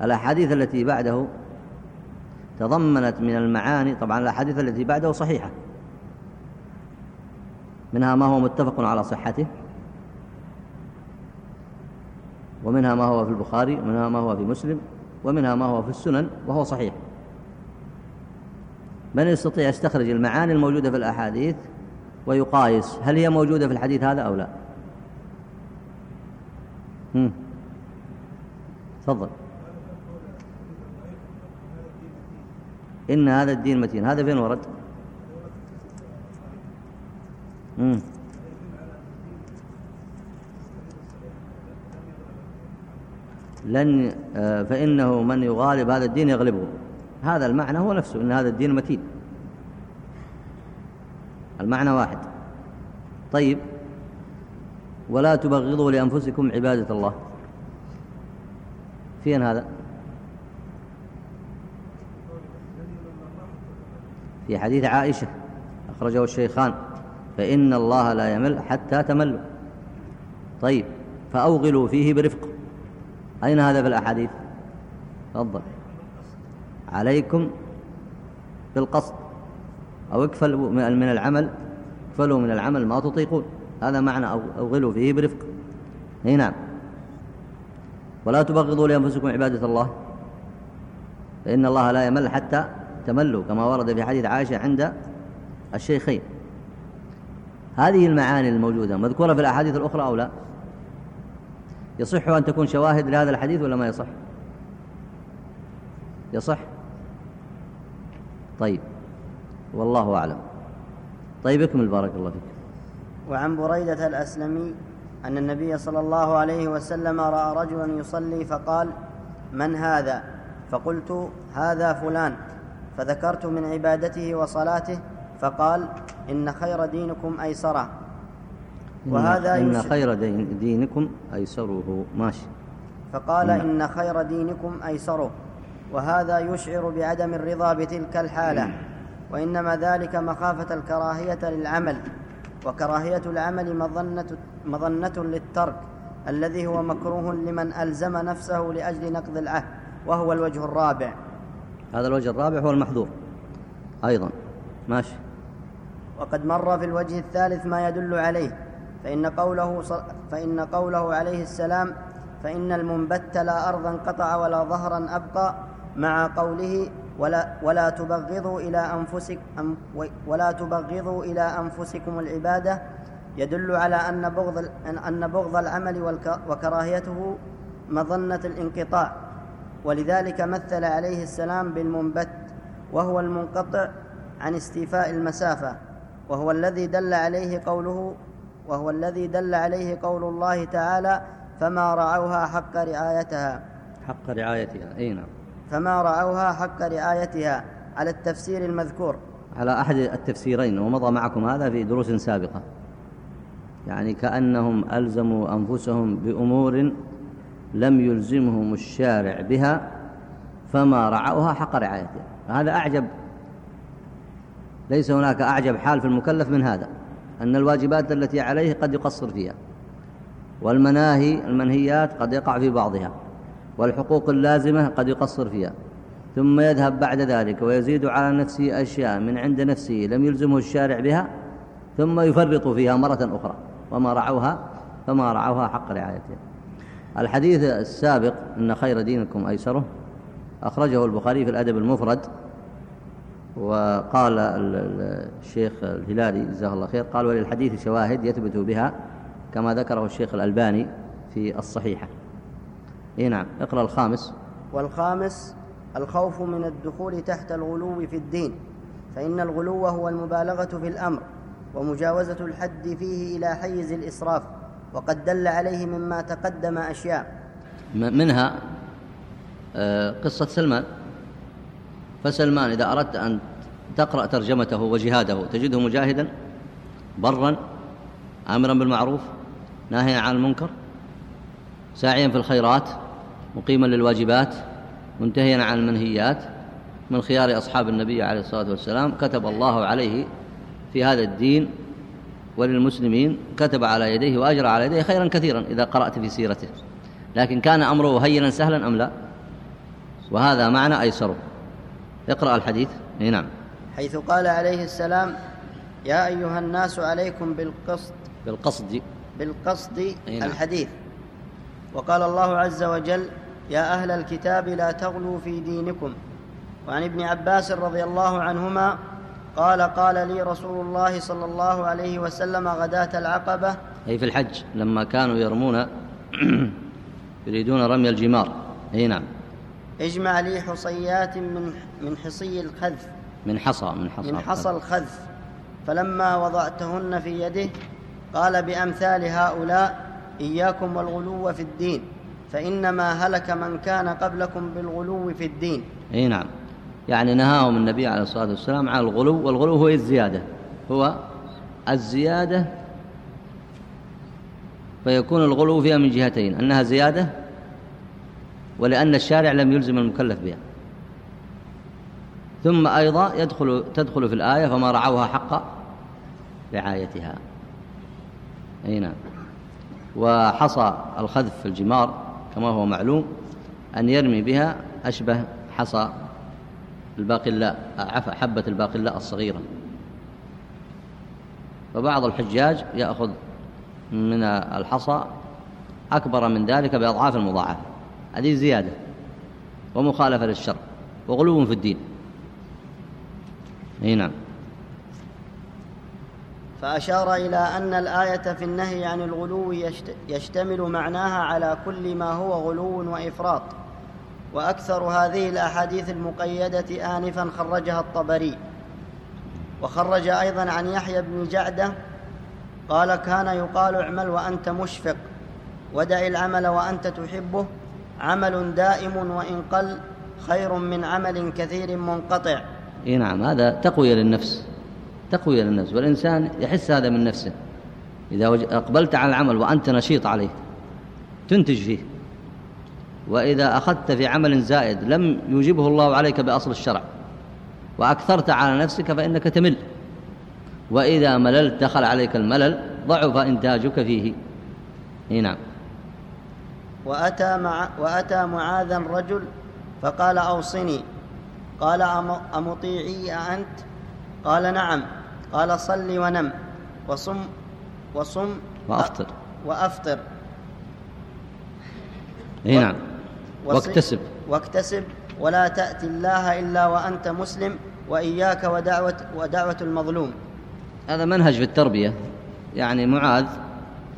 الأحاديث التي بعده تضمنت من المعاني طبعا الأحاديث التي بعده صحيحة. منها ما هو متفق على صحته ومنها ما هو في البخاري ومنها ما هو في مسلم ومنها ما هو في السنن وهو صحيح. من يستطيع يستخرج المعاني الموجودة في الأحاديث ويقايس هل هي موجودة في الحديث هذا أو لا. تفضل. إن هذا الدين متين. هذا فين ورد؟ مم. لن آه، فإنه من يغالب هذا الدين يغلبه. هذا المعنى هو نفسه إن هذا الدين متين. المعنى واحد. طيب. ولا تبغضوا لأنفسكم عبادة الله. فين هذا؟ في حديث عائشة أخرجه الشيخان فإن الله لا يمل حتى تملوا. طيب فأوغلوا فيه برفق. أين هذا في الأحاديث؟ تفضل. عليكم بالقصد. أو اكفل من العمل اكفلوا من العمل ما تطيقون. هذا معنى أوغلوا فيه برفق. أي نعم. ولا تبغضوا لأنفسكم عبادة الله. فإن الله لا يمل حتى تملوا كما ورد في حديث عائشة عند الشيخين. هذه المعاني الموجودة مذكورة في الأحاديث الأخرى أو لا؟ يصح أن تكون شواهد لهذا الحديث ولا ما يصح؟ يصح؟ طيب والله أعلم. طيب اكمل بارك الله فيك. وعن بريدة الأسلمي أن النبي صلى الله عليه وسلم رأى رجلا يصلي فقال من هذا؟ فقلت هذا فلان. فذكرت من عبادته وصلاته فقال إن خير دينكم أيسره. وهذا إن خير دين دينكم أيسره. ماشي. فقال نعم. إن خير دينكم أيسره. وهذا يشعر بعدم الرضا بتلك الحالة وإنما ذلك مخافة الكراهية للعمل وكراهية العمل مظنة, مظنة للترك الذي هو مكروه لمن ألزم نفسه لأجل نقض العهد وهو الوجه الرابع. هذا الوجه الرابع هو المحظور أيضا. ماشي. وقد مر في الوجه الثالث ما يدل عليه. فإن قوله, فإن قوله عليه السلام فإن المنبت لا أرضا قطع ولا ظهرا أبقى مع قوله ولا, ولا تبغضوا إلى أنفسك ولا تبغضوا إلى أنفسكم العبادة. يدل على أن بغض أن بغض العمل وكراهيته مظنة الانقطاع. ولذلك مثل عليه السلام بالمنبت وهو المنقطع عن استيفاء المسافة وهو الذي دل عليه قوله وهو الذي دل عليه قول الله تعالى فما رعوها حق رعايتها حق رعايتها أي نعم. فما رعوها حق رعايتها على التفسير المذكور. على أحد التفسيرين ومضى معكم هذا في دروس سابقة. يعني كأنهم ألزموا أنفسهم بأمور لم يلزمهم الشارع بها فما رعوها حق رعايتها هذا أعجب ليس هناك أعجب حال في المكلف من هذا أن الواجبات التي عليه قد يقصر فيها والمناهي المنهيات قد يقع في بعضها والحقوق اللازمة قد يقصر فيها ثم يذهب بعد ذلك ويزيد على نفسه أشياء من عند نفسه لم يلزمه الشارع بها ثم يفرط فيها مرة أخرى وما رعوها فما رعوها حق رعايتها الحديث السابق إن خير دينكم أيسره أخرجه البخاري في الأدب المفرد وقال الشيخ الهلالي جزاه الله خير قال وللحديث شواهد يثبت بها كما ذكره الشيخ الألباني في الصحيحة. إيه نعم اقرأ الخامس. والخامس الخوف من الدخول تحت الغلو في الدين فإن الغلو هو المبالغة في الأمر ومجاوزة الحد فيه إلى حيز الإسراف. وقد دل عليه مما تقدم أشياء. منها آه، قصة سلمان. فسلمان إذا أردت أن تقرأ ترجمته وجهاده تجده مجاهدا برا آمرا بالمعروف ناهيا عن المنكر ساعيا في الخيرات مقيما للواجبات منتهيا عن المنهيات من خيار أصحاب النبي عليه الصلاة والسلام كتب الله عليه في هذا الدين وللمسلمين كتب على يديه وأجرى على يديه خيرا كثيرا إذا قرأت في سيرته. لكن كان أمره هينا سهلا أم لا؟ وهذا معنى أيسره اقرأ الحديث. نعم. حيث قال عليه السلام يا أيها الناس عليكم بالقصد. بالقصد بالقصد نعم. الحديث. وقال الله عز وجل يا أهل الكتاب لا تغلوا في دينكم. وعن ابن عباس رضي الله عنهما قال قال لي رسول الله صلى الله عليه وسلم غداة العقبة. أي في الحج لما كانوا يرمون يريدون رمي الجمار. أي نعم. اجمع لي حصيات من من حصي الخذف. من حصى من حصى. من حصى الخذف. فلما وضعتهن في يده قال بأمثال هؤلاء إياكم والغلو في الدين فإنما هلك من كان قبلكم بالغلو في الدين. أي نعم. يعني نهاهم النبي عليه الصلاة والسلام عن الغلو والغلو هو الزيادة هو الزيادة فيكون الغلو فيها من جهتين أنها زيادة ولأن الشارع لم يلزم المكلف بها. ثم أيضا يدخل تدخل في الآية فما رعوها حق رعايتها. أي نعم. وحصى الخذف في الجمار كما هو معلوم أن يرمي بها أشبه حصى الباقلاء عفا حبة الباقلاء الصغيرة. فبعض الحجاج يأخذ من الحصى أكبر من ذلك بأضعاف المضاعفة. هذه زيادة ومخالفة للشرع وغلو في الدين. أي نعم. فأشار إلى أن الآية في النهي عن الغلو يشتمل معناها على كل ما هو غلو وإفراط. وأكثر هذه الأحاديث المقيدة آنفا خرجها الطبري. وخرج أيضا عن يحيى بن جعدة قال كان يقال اعمل وأنت مشفق ودع العمل وأنت تحبه عمل دائم وإن قل خير من عمل كثير منقطع. إي نعم هذا تقوية للنفس تقوية للنفس والإنسان يحس هذا من نفسه. إذا أقبلت على العمل وأنت نشيط عليه تنتج فيه. وإذا أخذت في عمل زائد لم يجبه الله عليك بأصل الشرع وأكثرت على نفسك فإنك تمل وإذا مللت دخل عليك الملل ضعف إنتاجك فيه. نعم. وأتى, مع وأتى معاذا رجل فقال أوصني. قال أمطيعي أنت؟ قال نعم. قال صل ونم. وصم وصم وأفطر. وأفطر. نعم. واكتسب. واكتسب. ولا تأتي الله إلا وأنت مسلم وإياك ودعوة, ودعوة المظلوم. هذا منهج في التربية. يعني معاذ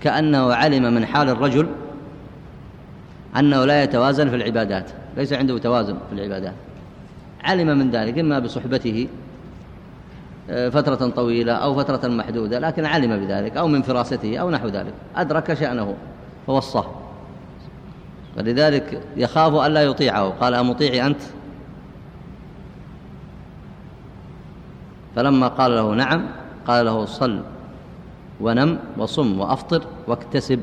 كأنه علم من حال الرجل أنه لا يتوازن في العبادات. ليس عنده توازن في العبادات. علم من ذلك إما بصحبته آه، فترة طويلة أو فترة محدودة لكن علم بذلك أو من فراسته أو نحو ذلك. أدرك شأنه فوصاه. ولذلك يخاف ألا يطيعه. قال أمطيعي أنت؟ فلما قال له نعم قال له صل ونم وصم وأفطر واكتسب.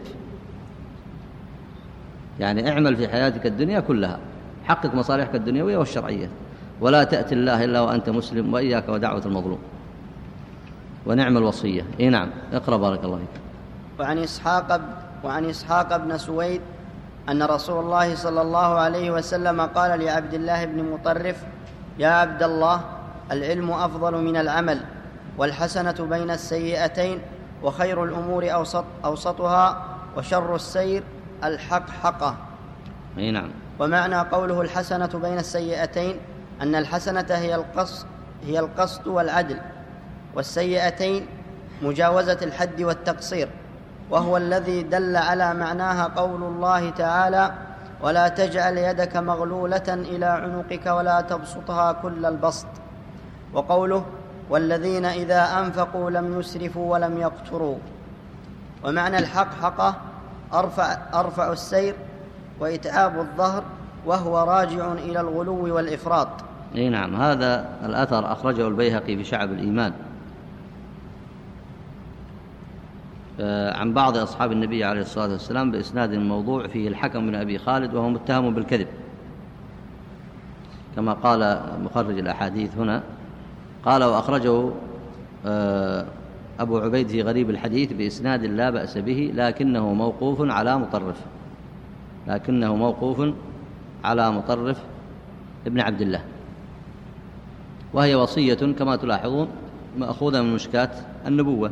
يعني اعمل في حياتك الدنيا كلها حقق مصالحك الدنيوية والشرعية ولا تأتي الله إلا وأنت مسلم وإياك ودعوة المظلوم. ونعم الوصية. إيه نعم. اقرأ بارك الله فيك. وعن إسحاق وعن إسحاق بن سويد أن رسول الله صلى الله عليه وسلم قال لعبد الله بن مطرف يا عبد الله العلم أفضل من العمل والحسنة بين السيئتين وخير الأمور أوسط أوسطها وشر السير الحق حقه أي نعم. ومعنى قوله الحسنة بين السيئتين أن الحسنة هي القصد هي القصد والعدل والسيئتين مجاوزة الحد والتقصير. وهو الذي دل على معناها قول الله تعالى ولا تجعل يدك مغلولة إلى عنقك ولا تبسطها كل البسط وقوله والذين إذا أنفقوا لم يسرفوا ولم يقتروا ومعنى الحق حقه أرفع, أرفع السير وإتعاب الظهر وهو راجع إلى الغلو والإفراط. أي نعم هذا الأثر أخرجه البيهقي في شعب الإيمان آه، عن بعض أصحاب النبي عليه الصلاة والسلام بإسناد موضوع فيه الحكم بن أبي خالد وهو متهم بالكذب. كما قال مخرج الأحاديث هنا قال وأخرجه آه، أبو عبيد في غريب الحديث بإسناد لا بأس به لكنه موقوف على مطرف. لكنه موقوف على مطرف ابن عبد الله. وهي وصية كما تلاحظون مأخوذة من مشكات النبوة.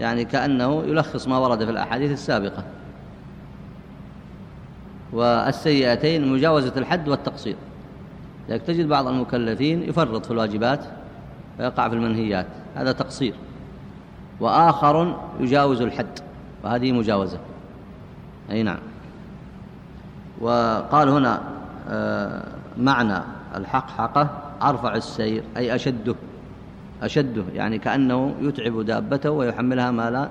يعني كأنه يلخص ما ورد في الأحاديث السابقة. والسيئتين مجاوزة الحد والتقصير. لذلك تجد بعض المكلفين يفرط في الواجبات ويقع في المنهيات. هذا تقصير. وآخر يجاوز الحد. وهذه مجاوزة. أي نعم. وقال هنا آه، معنى الحق حقه أرفع السير أي أشده. أشده يعني كأنه يتعب دابته ويحملها ما لا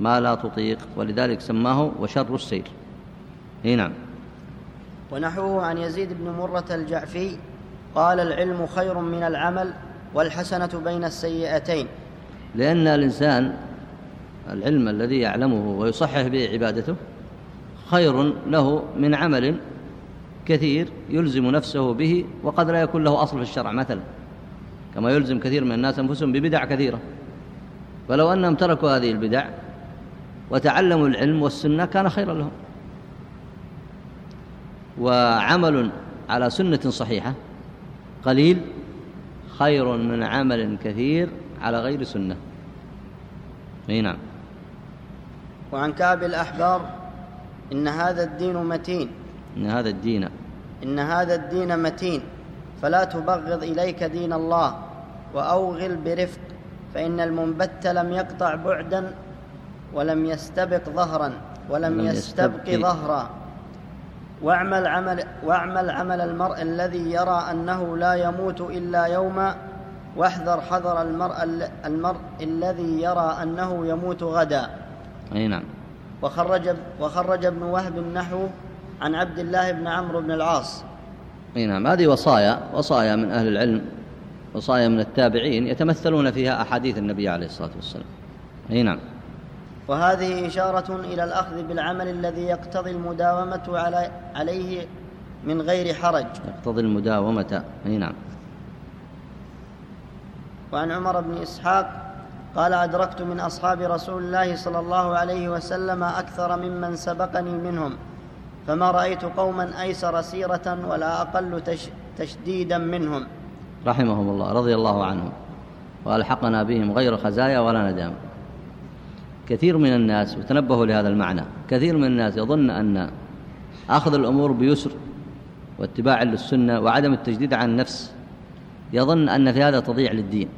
ما لا تطيق ولذلك سماه وشر السير. إي نعم. ونحوه عن يزيد بن مرة الجعفي قال العلم خير من العمل والحسنة بين السيئتين. لأن الإنسان العلم الذي يعلمه ويصحح به عبادته خير له من عمل كثير يلزم نفسه به وقد لا يكون له أصل في الشرع مثلا. كما يلزم كثير من الناس أنفسهم ببدع كثيرة. فلو أنهم تركوا هذه البدع وتعلموا العلم والسنة كان خيرا لهم. وعمل على سنة صحيحة قليل خير من عمل كثير على غير سنة. أي نعم. وعن كعب الأحبار إن هذا الدين متين. إن هذا الدين. إن هذا الدين متين. فلا تبغض إليك دين الله. وأوغل برفق فإن المنبت لم يقطع بعدا ولم يستبق ظهرا ولم يستبق ظهرا. واعمل عمل واعمل عمل المرء الذي يرى أنه لا يموت إلا يوما واحذر حذر المرء المرء الذي يرى أنه يموت غدا. أي نعم. وخرج وخرج ابن وهب النحو عن عبد الله بن عمرو بن العاص. أي نعم. هذه وصايا وصايا من أهل العلم وصايا من التابعين يتمثلون فيها أحاديث النبي عليه الصلاة والسلام. أي نعم. وهذه إشارة إلى الأخذ بالعمل الذي يقتضي المداومة على عليه من غير حرج. يقتضي المداومة. أي نعم. وعن عمر بن إسحاق قال أدركت من أصحاب رسول الله صلى الله عليه وسلم أكثر ممن سبقني منهم فما رأيت قوما أيسر سيرة ولا أقل تشديدا منهم. رحمهم الله رضي الله عنهم وألحقنا بهم غير خزايا ولا ندام كثير من الناس وتنبهوا لهذا المعنى كثير من الناس يظن أن أخذ الأمور بيسر واتباع للسنة وعدم التجديد عن النفس يظن أن في هذا تضيع للدين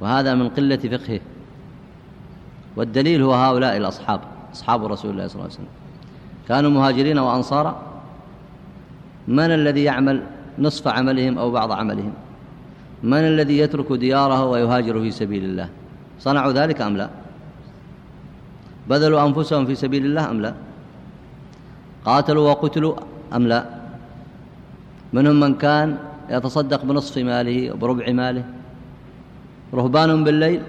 وهذا من قلة فقهه. والدليل هو هؤلاء الأصحاب أصحاب رسول الله صلى الله عليه وسلم. كانوا مهاجرين وأنصارا. من الذي يعمل؟ نصف عملهم أو بعض عملهم. من الذي يترك دياره ويهاجر في سبيل الله؟ صنعوا ذلك أم لا؟ بذلوا أنفسهم في سبيل الله أم لا؟ قاتلوا وقتلوا أم لا؟ منهم من كان يتصدق بنصف ماله وبربع ماله. رهبان بالليل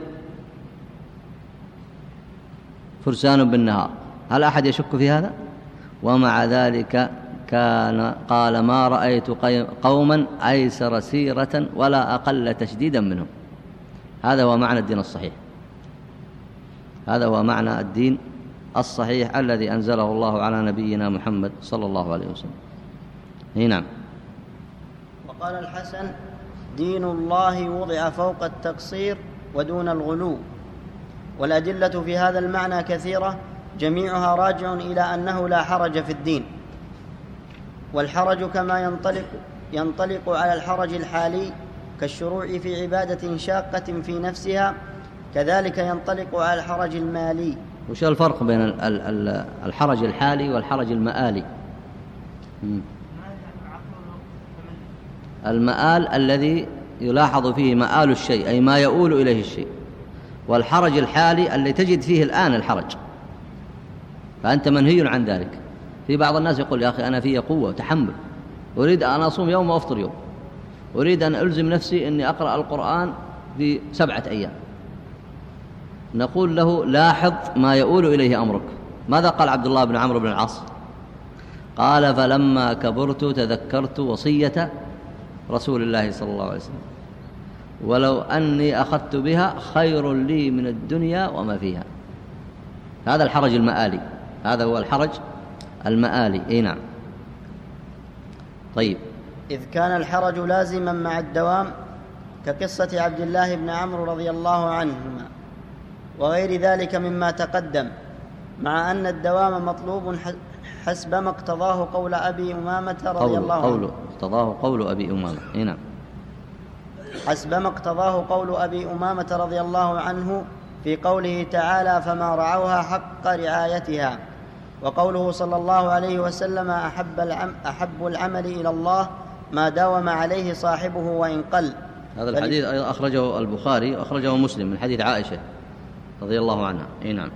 فرسان بالنهار. هل أحد يشك في هذا؟ ومع ذلك كان قال ما رأيت قوما أيسر سيرة ولا أقل تشديدا منهم. هذا هو معنى الدين الصحيح. هذا هو معنى الدين الصحيح الذي أنزله الله على نبينا محمد صلى الله عليه وسلم. نعم. وقال الحسن دين الله وضع فوق التقصير ودون الغلو. والأدلة في هذا المعنى كثيرة جميعها راجع إلى أنه لا حرج في الدين. والحرج كما ينطلق ينطلق على الحرج الحالي كالشروع في عبادة شاقة في نفسها كذلك ينطلق على الحرج المالي. وش الفرق بين الحرج الحالي والحرج المآلي؟ المآل الذي يلاحظ فيه مآل الشيء أي ما يؤول إليه الشيء. والحرج الحالي الذي تجد فيه الآن الحرج. فأنت منهي عن ذلك. في بعض الناس يقول يا أخي أنا في قوة وتحمل أريد أن أصوم يوم وأفطر يوم. أريد أن ألزم نفسي أني أقرأ القرآن في سبعة أيام. نقول له لاحظ ما يؤول إليه أمرك. ماذا قال عبد الله بن عمرو بن العاص؟ قال فلما كبرت تذكرت وصية رسول الله صلى الله عليه وسلم. ولو أني أخذت بها خير لي من الدنيا وما فيها. هذا الحرج المآلي. هذا هو الحرج المآلي. إي نعم. طيب. إذ كان الحرج لازما مع الدوام كقصة عبد الله بن عمرو رضي الله عنهما وغير ذلك مما تقدم مع أن الدوام مطلوب حسب ما اقتضاه قول أبي أمامة رضي قول الله عنه. قول اقتضاه قول أبي أمامة. إي نعم. حسب ما اقتضاه قول أبي أمامة رضي الله عنه في قوله تعالى فما رعوها حق رعايتها. وقوله صلى الله عليه وسلم أحب, العم أحب العمل إلى الله ما داوم عليه صاحبه وإن قل. هذا الحديث أيضا أخرجه البخاري وأخرجه مسلم من حديث عائشة رضي الله عنها. أي نعم.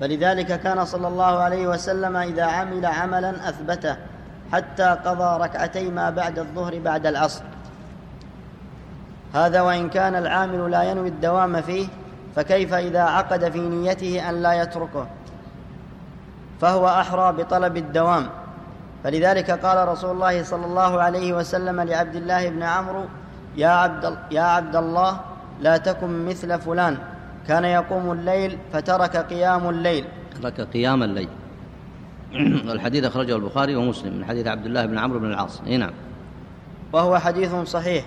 فلذلك كان صلى الله عليه وسلم إذا عمل عملا أثبته حتى قضى ركعتي ما بعد الظهر بعد العصر. هذا وإن كان العامل لا ينوي الدوام فيه فكيف إذا عقد في نيته أن لا يتركه؟ فهو أحرى بطلب الدوام. فلذلك قال رسول الله صلى الله عليه وسلم لعبد الله بن عمرو يا عبد, يا عبد الله لا تكن مثل فلان. كان يقوم الليل فترك قيام الليل. ترك قيام الليل. الحديث أخرجه البخاري ومسلم من حديث عبد الله بن عمرو بن العاص. اي نعم. وهو حديث صحيح.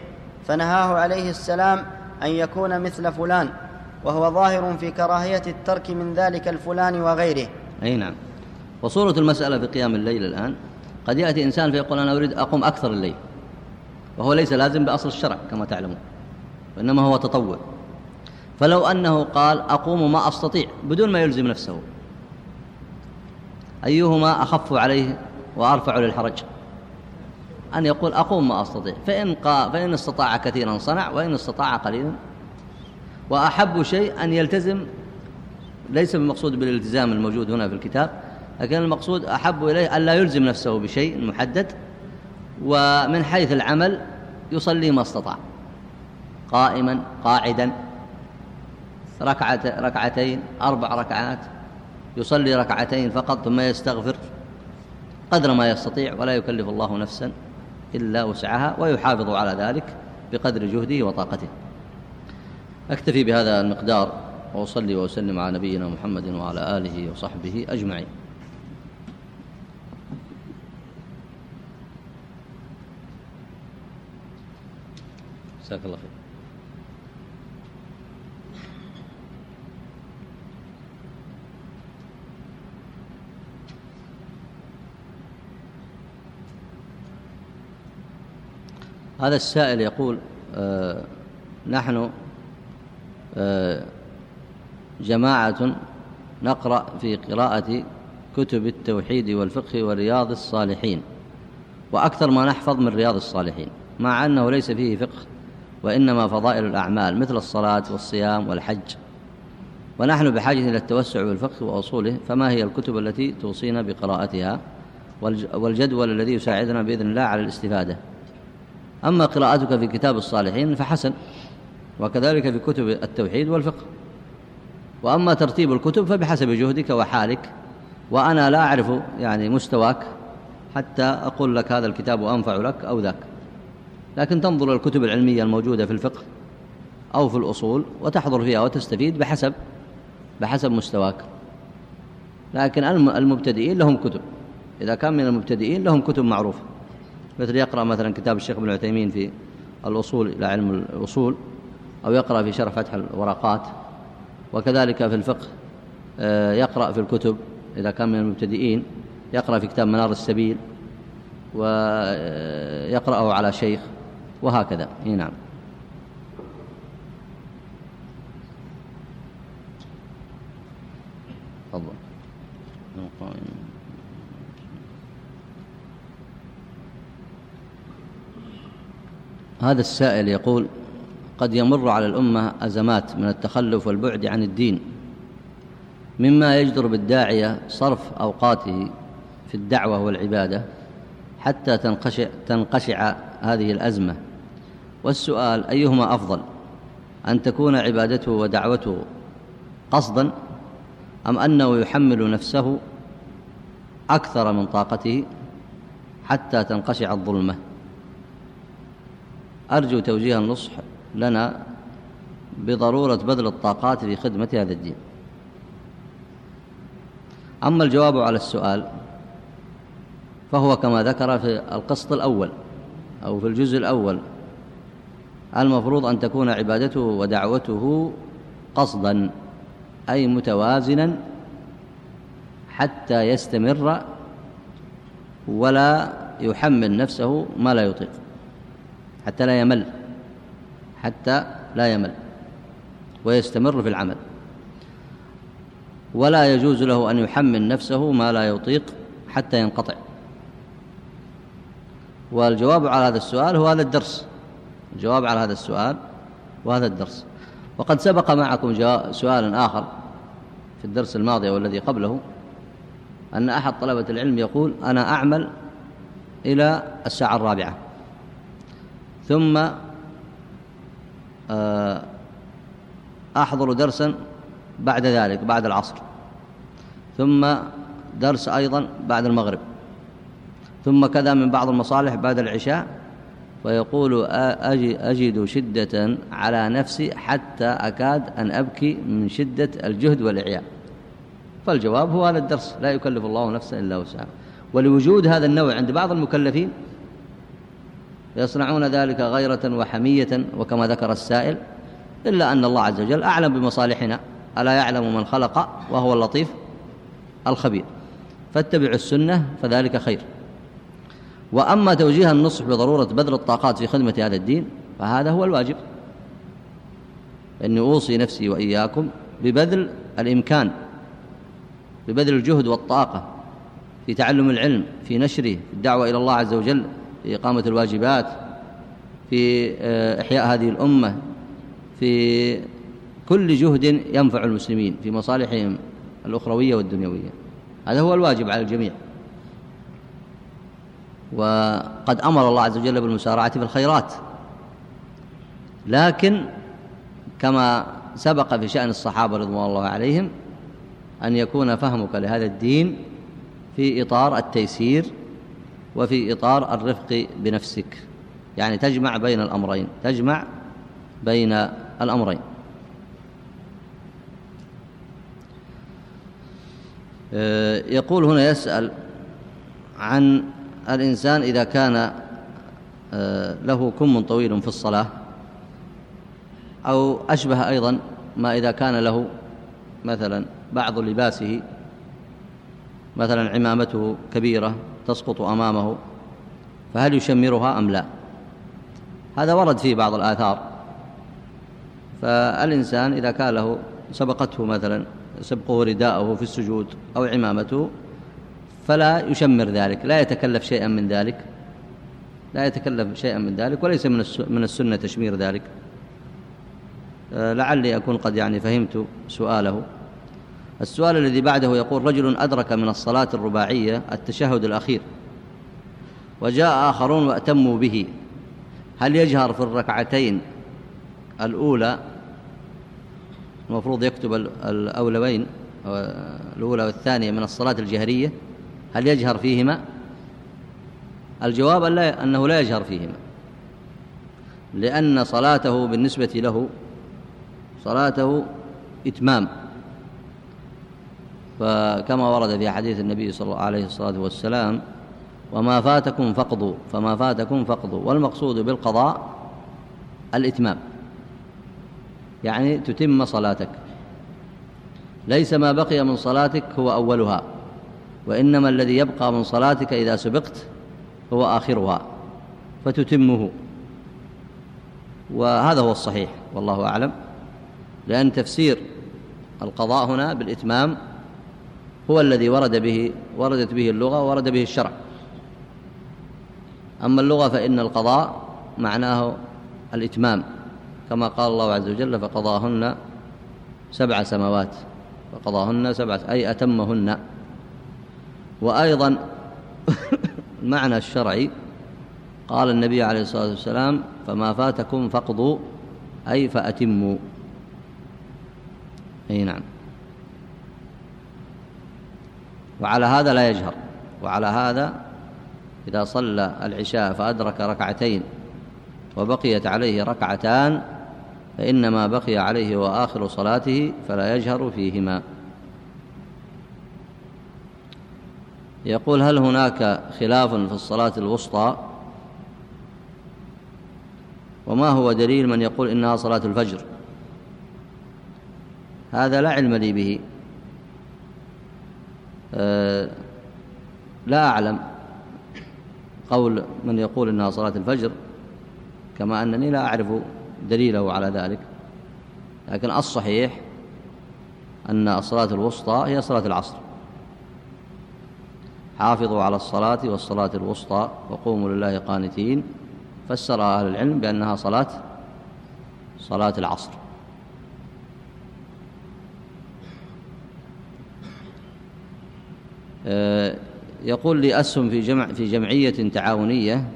فنهاه عليه السلام أن يكون مثل فلان وهو ظاهر في كراهية الترك من ذلك الفلان وغيره. أي نعم. وصورة المسألة في قيام الليل الآن قد يأتي إنسان فيقول أنا أريد أقوم أكثر الليل وهو ليس لازم بأصل الشرع كما تعلمون وإنما هو تطوع. فلو أنه قال أقوم ما أستطيع بدون ما يلزم نفسه أيهما أخف عليه وأرفع للحرج؟ أن يقول أقوم ما أستطيع فإن, قا فإن استطاع كثيرا صنع وإن استطاع قليلا. وأحب شيء أن يلتزم ليس بالمقصود بالالتزام الموجود هنا في الكتاب لكن المقصود أحب إليه أن لا يلزم نفسه بشيء محدد ومن حيث العمل يصلي ما استطاع. قائما قاعدا. ركعة ركعتين أربع ركعات. يصلي ركعتين فقط ثم يستغفر قدر ما يستطيع ولا يكلف الله نفسا إلا وسعها ويحافظ على ذلك بقدر جهده وطاقته. أكتفي بهذا المقدار وأصلي وأسلم على نبينا محمد وعلى آله وصحبه أجمعين. جزاك الله خير. هذا السائل يقول آه نحن آه جماعة نقرأ في قراءة كتب التوحيد والفقه ورياض الصالحين وأكثر ما نحفظ من رياض الصالحين مع أنه ليس فيه فقه. وإنما فضائل الأعمال مثل الصلاة والصيام والحج. ونحن بحاجة إلى التوسع بالفقه وأصوله فما هي الكتب التي توصينا بقراءتها؟ والجدول الذي يساعدنا بإذن الله على الاستفادة. أما قراءتك في كتاب الصالحين فحسن وكذلك في كتب التوحيد والفقه. وأما ترتيب الكتب فبحسب جهدك وحالك وأنا لا أعرف يعني مستواك حتى أقول لك هذا الكتاب أنفع لك أو ذاك. لكن تنظر الكتب العلمية الموجودة في الفقه أو في الأصول وتحضر فيها وتستفيد بحسب بحسب مستواك. لكن المبتدئين لهم كتب. إذا كان من المبتدئين لهم كتب معروفة. مثل يقرأ مثلا كتاب الشيخ ابن عثيمين في الأصول إلى علم الأصول أو يقرأ في شرح فتح الورقات. وكذلك في الفقه آه، يقرأ في الكتب. إذا كان من المبتدئين يقرأ في كتاب منار السبيل ويقرأه على شيخ. وهكذا. نعم. تفضل. هذا السائل يقول قد يمر على الأمة أزمات من التخلف والبعد عن الدين. مما يجدر بالداعية صرف أوقاته في الدعوة والعبادة حتى تنقشع, تنقشع هذه الأزمة. والسؤال أيهما أفضل؟ أن تكون عبادته ودعوته قصدا أم أنه يحمل نفسه أكثر من طاقته حتى تنقشع الظلمة؟ أرجو توجيه النصح لنا بضرورة بذل الطاقات في خدمة هذا الدين. أما الجواب على السؤال فهو كما ذكر في القسط الأول أو في الجزء الأول. المفروض أن تكون عبادته ودعوته قصدا أي متوازنا حتى يستمر ولا يحمل نفسه ما لا يطيق حتى لا يمل حتى لا يمل ويستمر في العمل. ولا يجوز له أن يحمل نفسه ما لا يطيق حتى ينقطع. والجواب على هذا السؤال هو هذا الدرس. الجواب على هذا السؤال وهذا الدرس. وقد سبق معكم سؤال آخر في الدرس الماضي والذي قبله أن أحد طلبة العلم يقول أنا أعمل إلى الساعة الرابعة. ثم آه، أحضر درسا بعد ذلك بعد العصر. ثم درس أيضا بعد المغرب. ثم كذا من بعض المصالح بعد العشاء ويقول أجد شدة على نفسي حتى أكاد أن أبكي من شدة الجهد والإعياء. فالجواب هو هذا الدرس لا يكلف الله نفسا إلا وسعها. ولوجود هذا النوع عند بعض المكلفين يصنعون ذلك غيرة وحمية وكما ذكر السائل إلا أن الله عز وجل أعلم بمصالحنا ألا يعلم من خلق وهو اللطيف الخبير. فاتبعوا السنة فذلك خير. وأما توجيه النصح بضرورة بذل الطاقات في خدمة هذا الدين فهذا هو الواجب. إني أوصي نفسي وإياكم ببذل الإمكان ببذل الجهد والطاقة في تعلم العلم في نشره في الدعوة إلى الله عز وجل في إقامة الواجبات في آه، إحياء هذه الأمة في كل جهد ينفع المسلمين في مصالحهم الأخروية والدنيوية. هذا هو الواجب على الجميع. وقد أمر الله عز وجل بالمسارعة في الخيرات. لكن كما سبق في شأن الصحابة رضوان الله عليهم أن يكون فهمك لهذا الدين في إطار التيسير وفي إطار الرفق بنفسك. يعني تجمع بين الأمرين تجمع بين الأمرين. آه، يقول هنا يسأل عن الإنسان إذا كان آه، له كم طويل في الصلاة أو أشبه أيضا ما إذا كان له مثلا بعض لباسه مثلا عمامته كبيرة تسقط أمامه فهل يشمرها أم لا؟ هذا ورد فيه بعض الآثار. فالإنسان إذا كان له سبقته مثلا سبقه رداءه في السجود أو عمامته فلا يشمر ذلك لا يتكلف شيئا من ذلك لا يتكلف شيئا من ذلك وليس من السنة تشمير ذلك. آه، لعلي أكون قد يعني فهمت سؤاله. السؤال الذي بعده يقول رجل أدرك من الصلاة الرباعية التشهد الأخير وجاء آخرون وأتموا به هل يجهر في الركعتين الأولى؟ المفروض يكتب الأولوين الأولى والثانية من الصلاة الجهرية. هل يجهر فيهما؟ الجواب أنه لا يجهر فيهما. لأن صلاته بالنسبة له صلاته إتمام. فكما ورد في حديث النبي صلى الله عليه الصلاة والسلام وما فاتكم فقضوا فما فاتكم فقضوا. والمقصود بالقضاء الإتمام. يعني تتم صلاتك. ليس ما بقي من صلاتك هو أولها. وإنما الذي يبقى من صلاتك إذا سبقت هو آخرها فتتمه. وهذا هو الصحيح والله أعلم. لأن تفسير القضاء هنا بالإتمام هو الذي ورد به وردت به اللغة وورد به الشرع. أما اللغة فإن القضاء معناه الإتمام كما قال الله عز وجل فقضاهن سبع سماوات فقضاهن سبعة أي أتمهن. وأيضا المعنى الشرعي قال النبي عليه الصلاة والسلام فما فاتكم فاقضوا أي فأتموا. أي نعم. وعلى هذا لا يجهر. وعلى هذا إذا صلى العشاء فأدرك ركعتين وبقيت عليه ركعتان فإنما بقي عليه وآخر صلاته فلا يجهر فيهما. يقول هل هناك خلاف في الصلاة الوسطى؟ وما هو دليل من يقول إنها صلاة الفجر؟ هذا لا علم لي به. أه لا أعلم قول من يقول إنها صلاة الفجر كما أنني لا أعرف دليله على ذلك. لكن الصحيح أن الصلاة الوسطى هي صلاة العصر. حافظوا على الصلاة والصلاة الوسطى وقوموا لله قانتين. فسر أهل العلم بأنها صلاة صلاة العصر. آه، يقول لي أسهم في جمع في جمعية تعاونية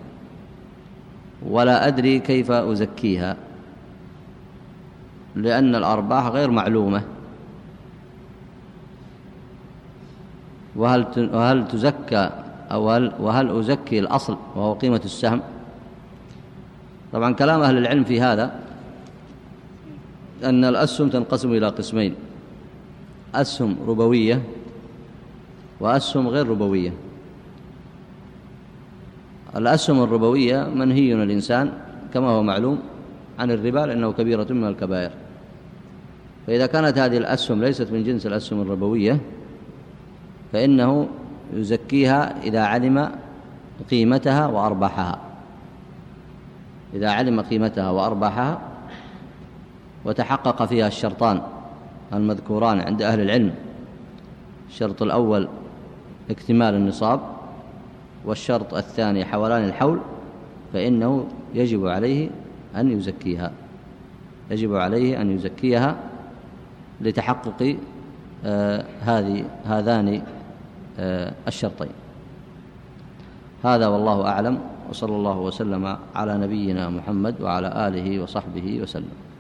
ولا أدري كيف أزكيها لأن الأرباح غير معلومة. وهل وهل تزكى أو هل وهل أزكي الأصل وهو قيمة السهم؟ طبعا كلام أهل العلم في هذا أن الأسهم تنقسم إلى قسمين أسهم ربوية وأسهم غير ربوية. الأسهم الربوية منهي الإنسان كما هو معلوم عن الربا لأنه كبيرة من الكبائر. فإذا كانت هذه الأسهم ليست من جنس الأسهم الربوية فإنه يزكيها إذا علم قيمتها وأرباحها. إذا علم قيمتها وأرباحها وتحقق فيها الشرطان المذكوران عند أهل العلم الشرط الأول اكتمال النصاب والشرط الثاني حولان الحول فإنه يجب عليه أن يزكيها. يجب عليه أن يزكيها لتحقق آه هذه هذان الشرطين. هذا والله أعلم وصلى الله وسلم على نبينا محمد وعلى آله وصحبه وسلم.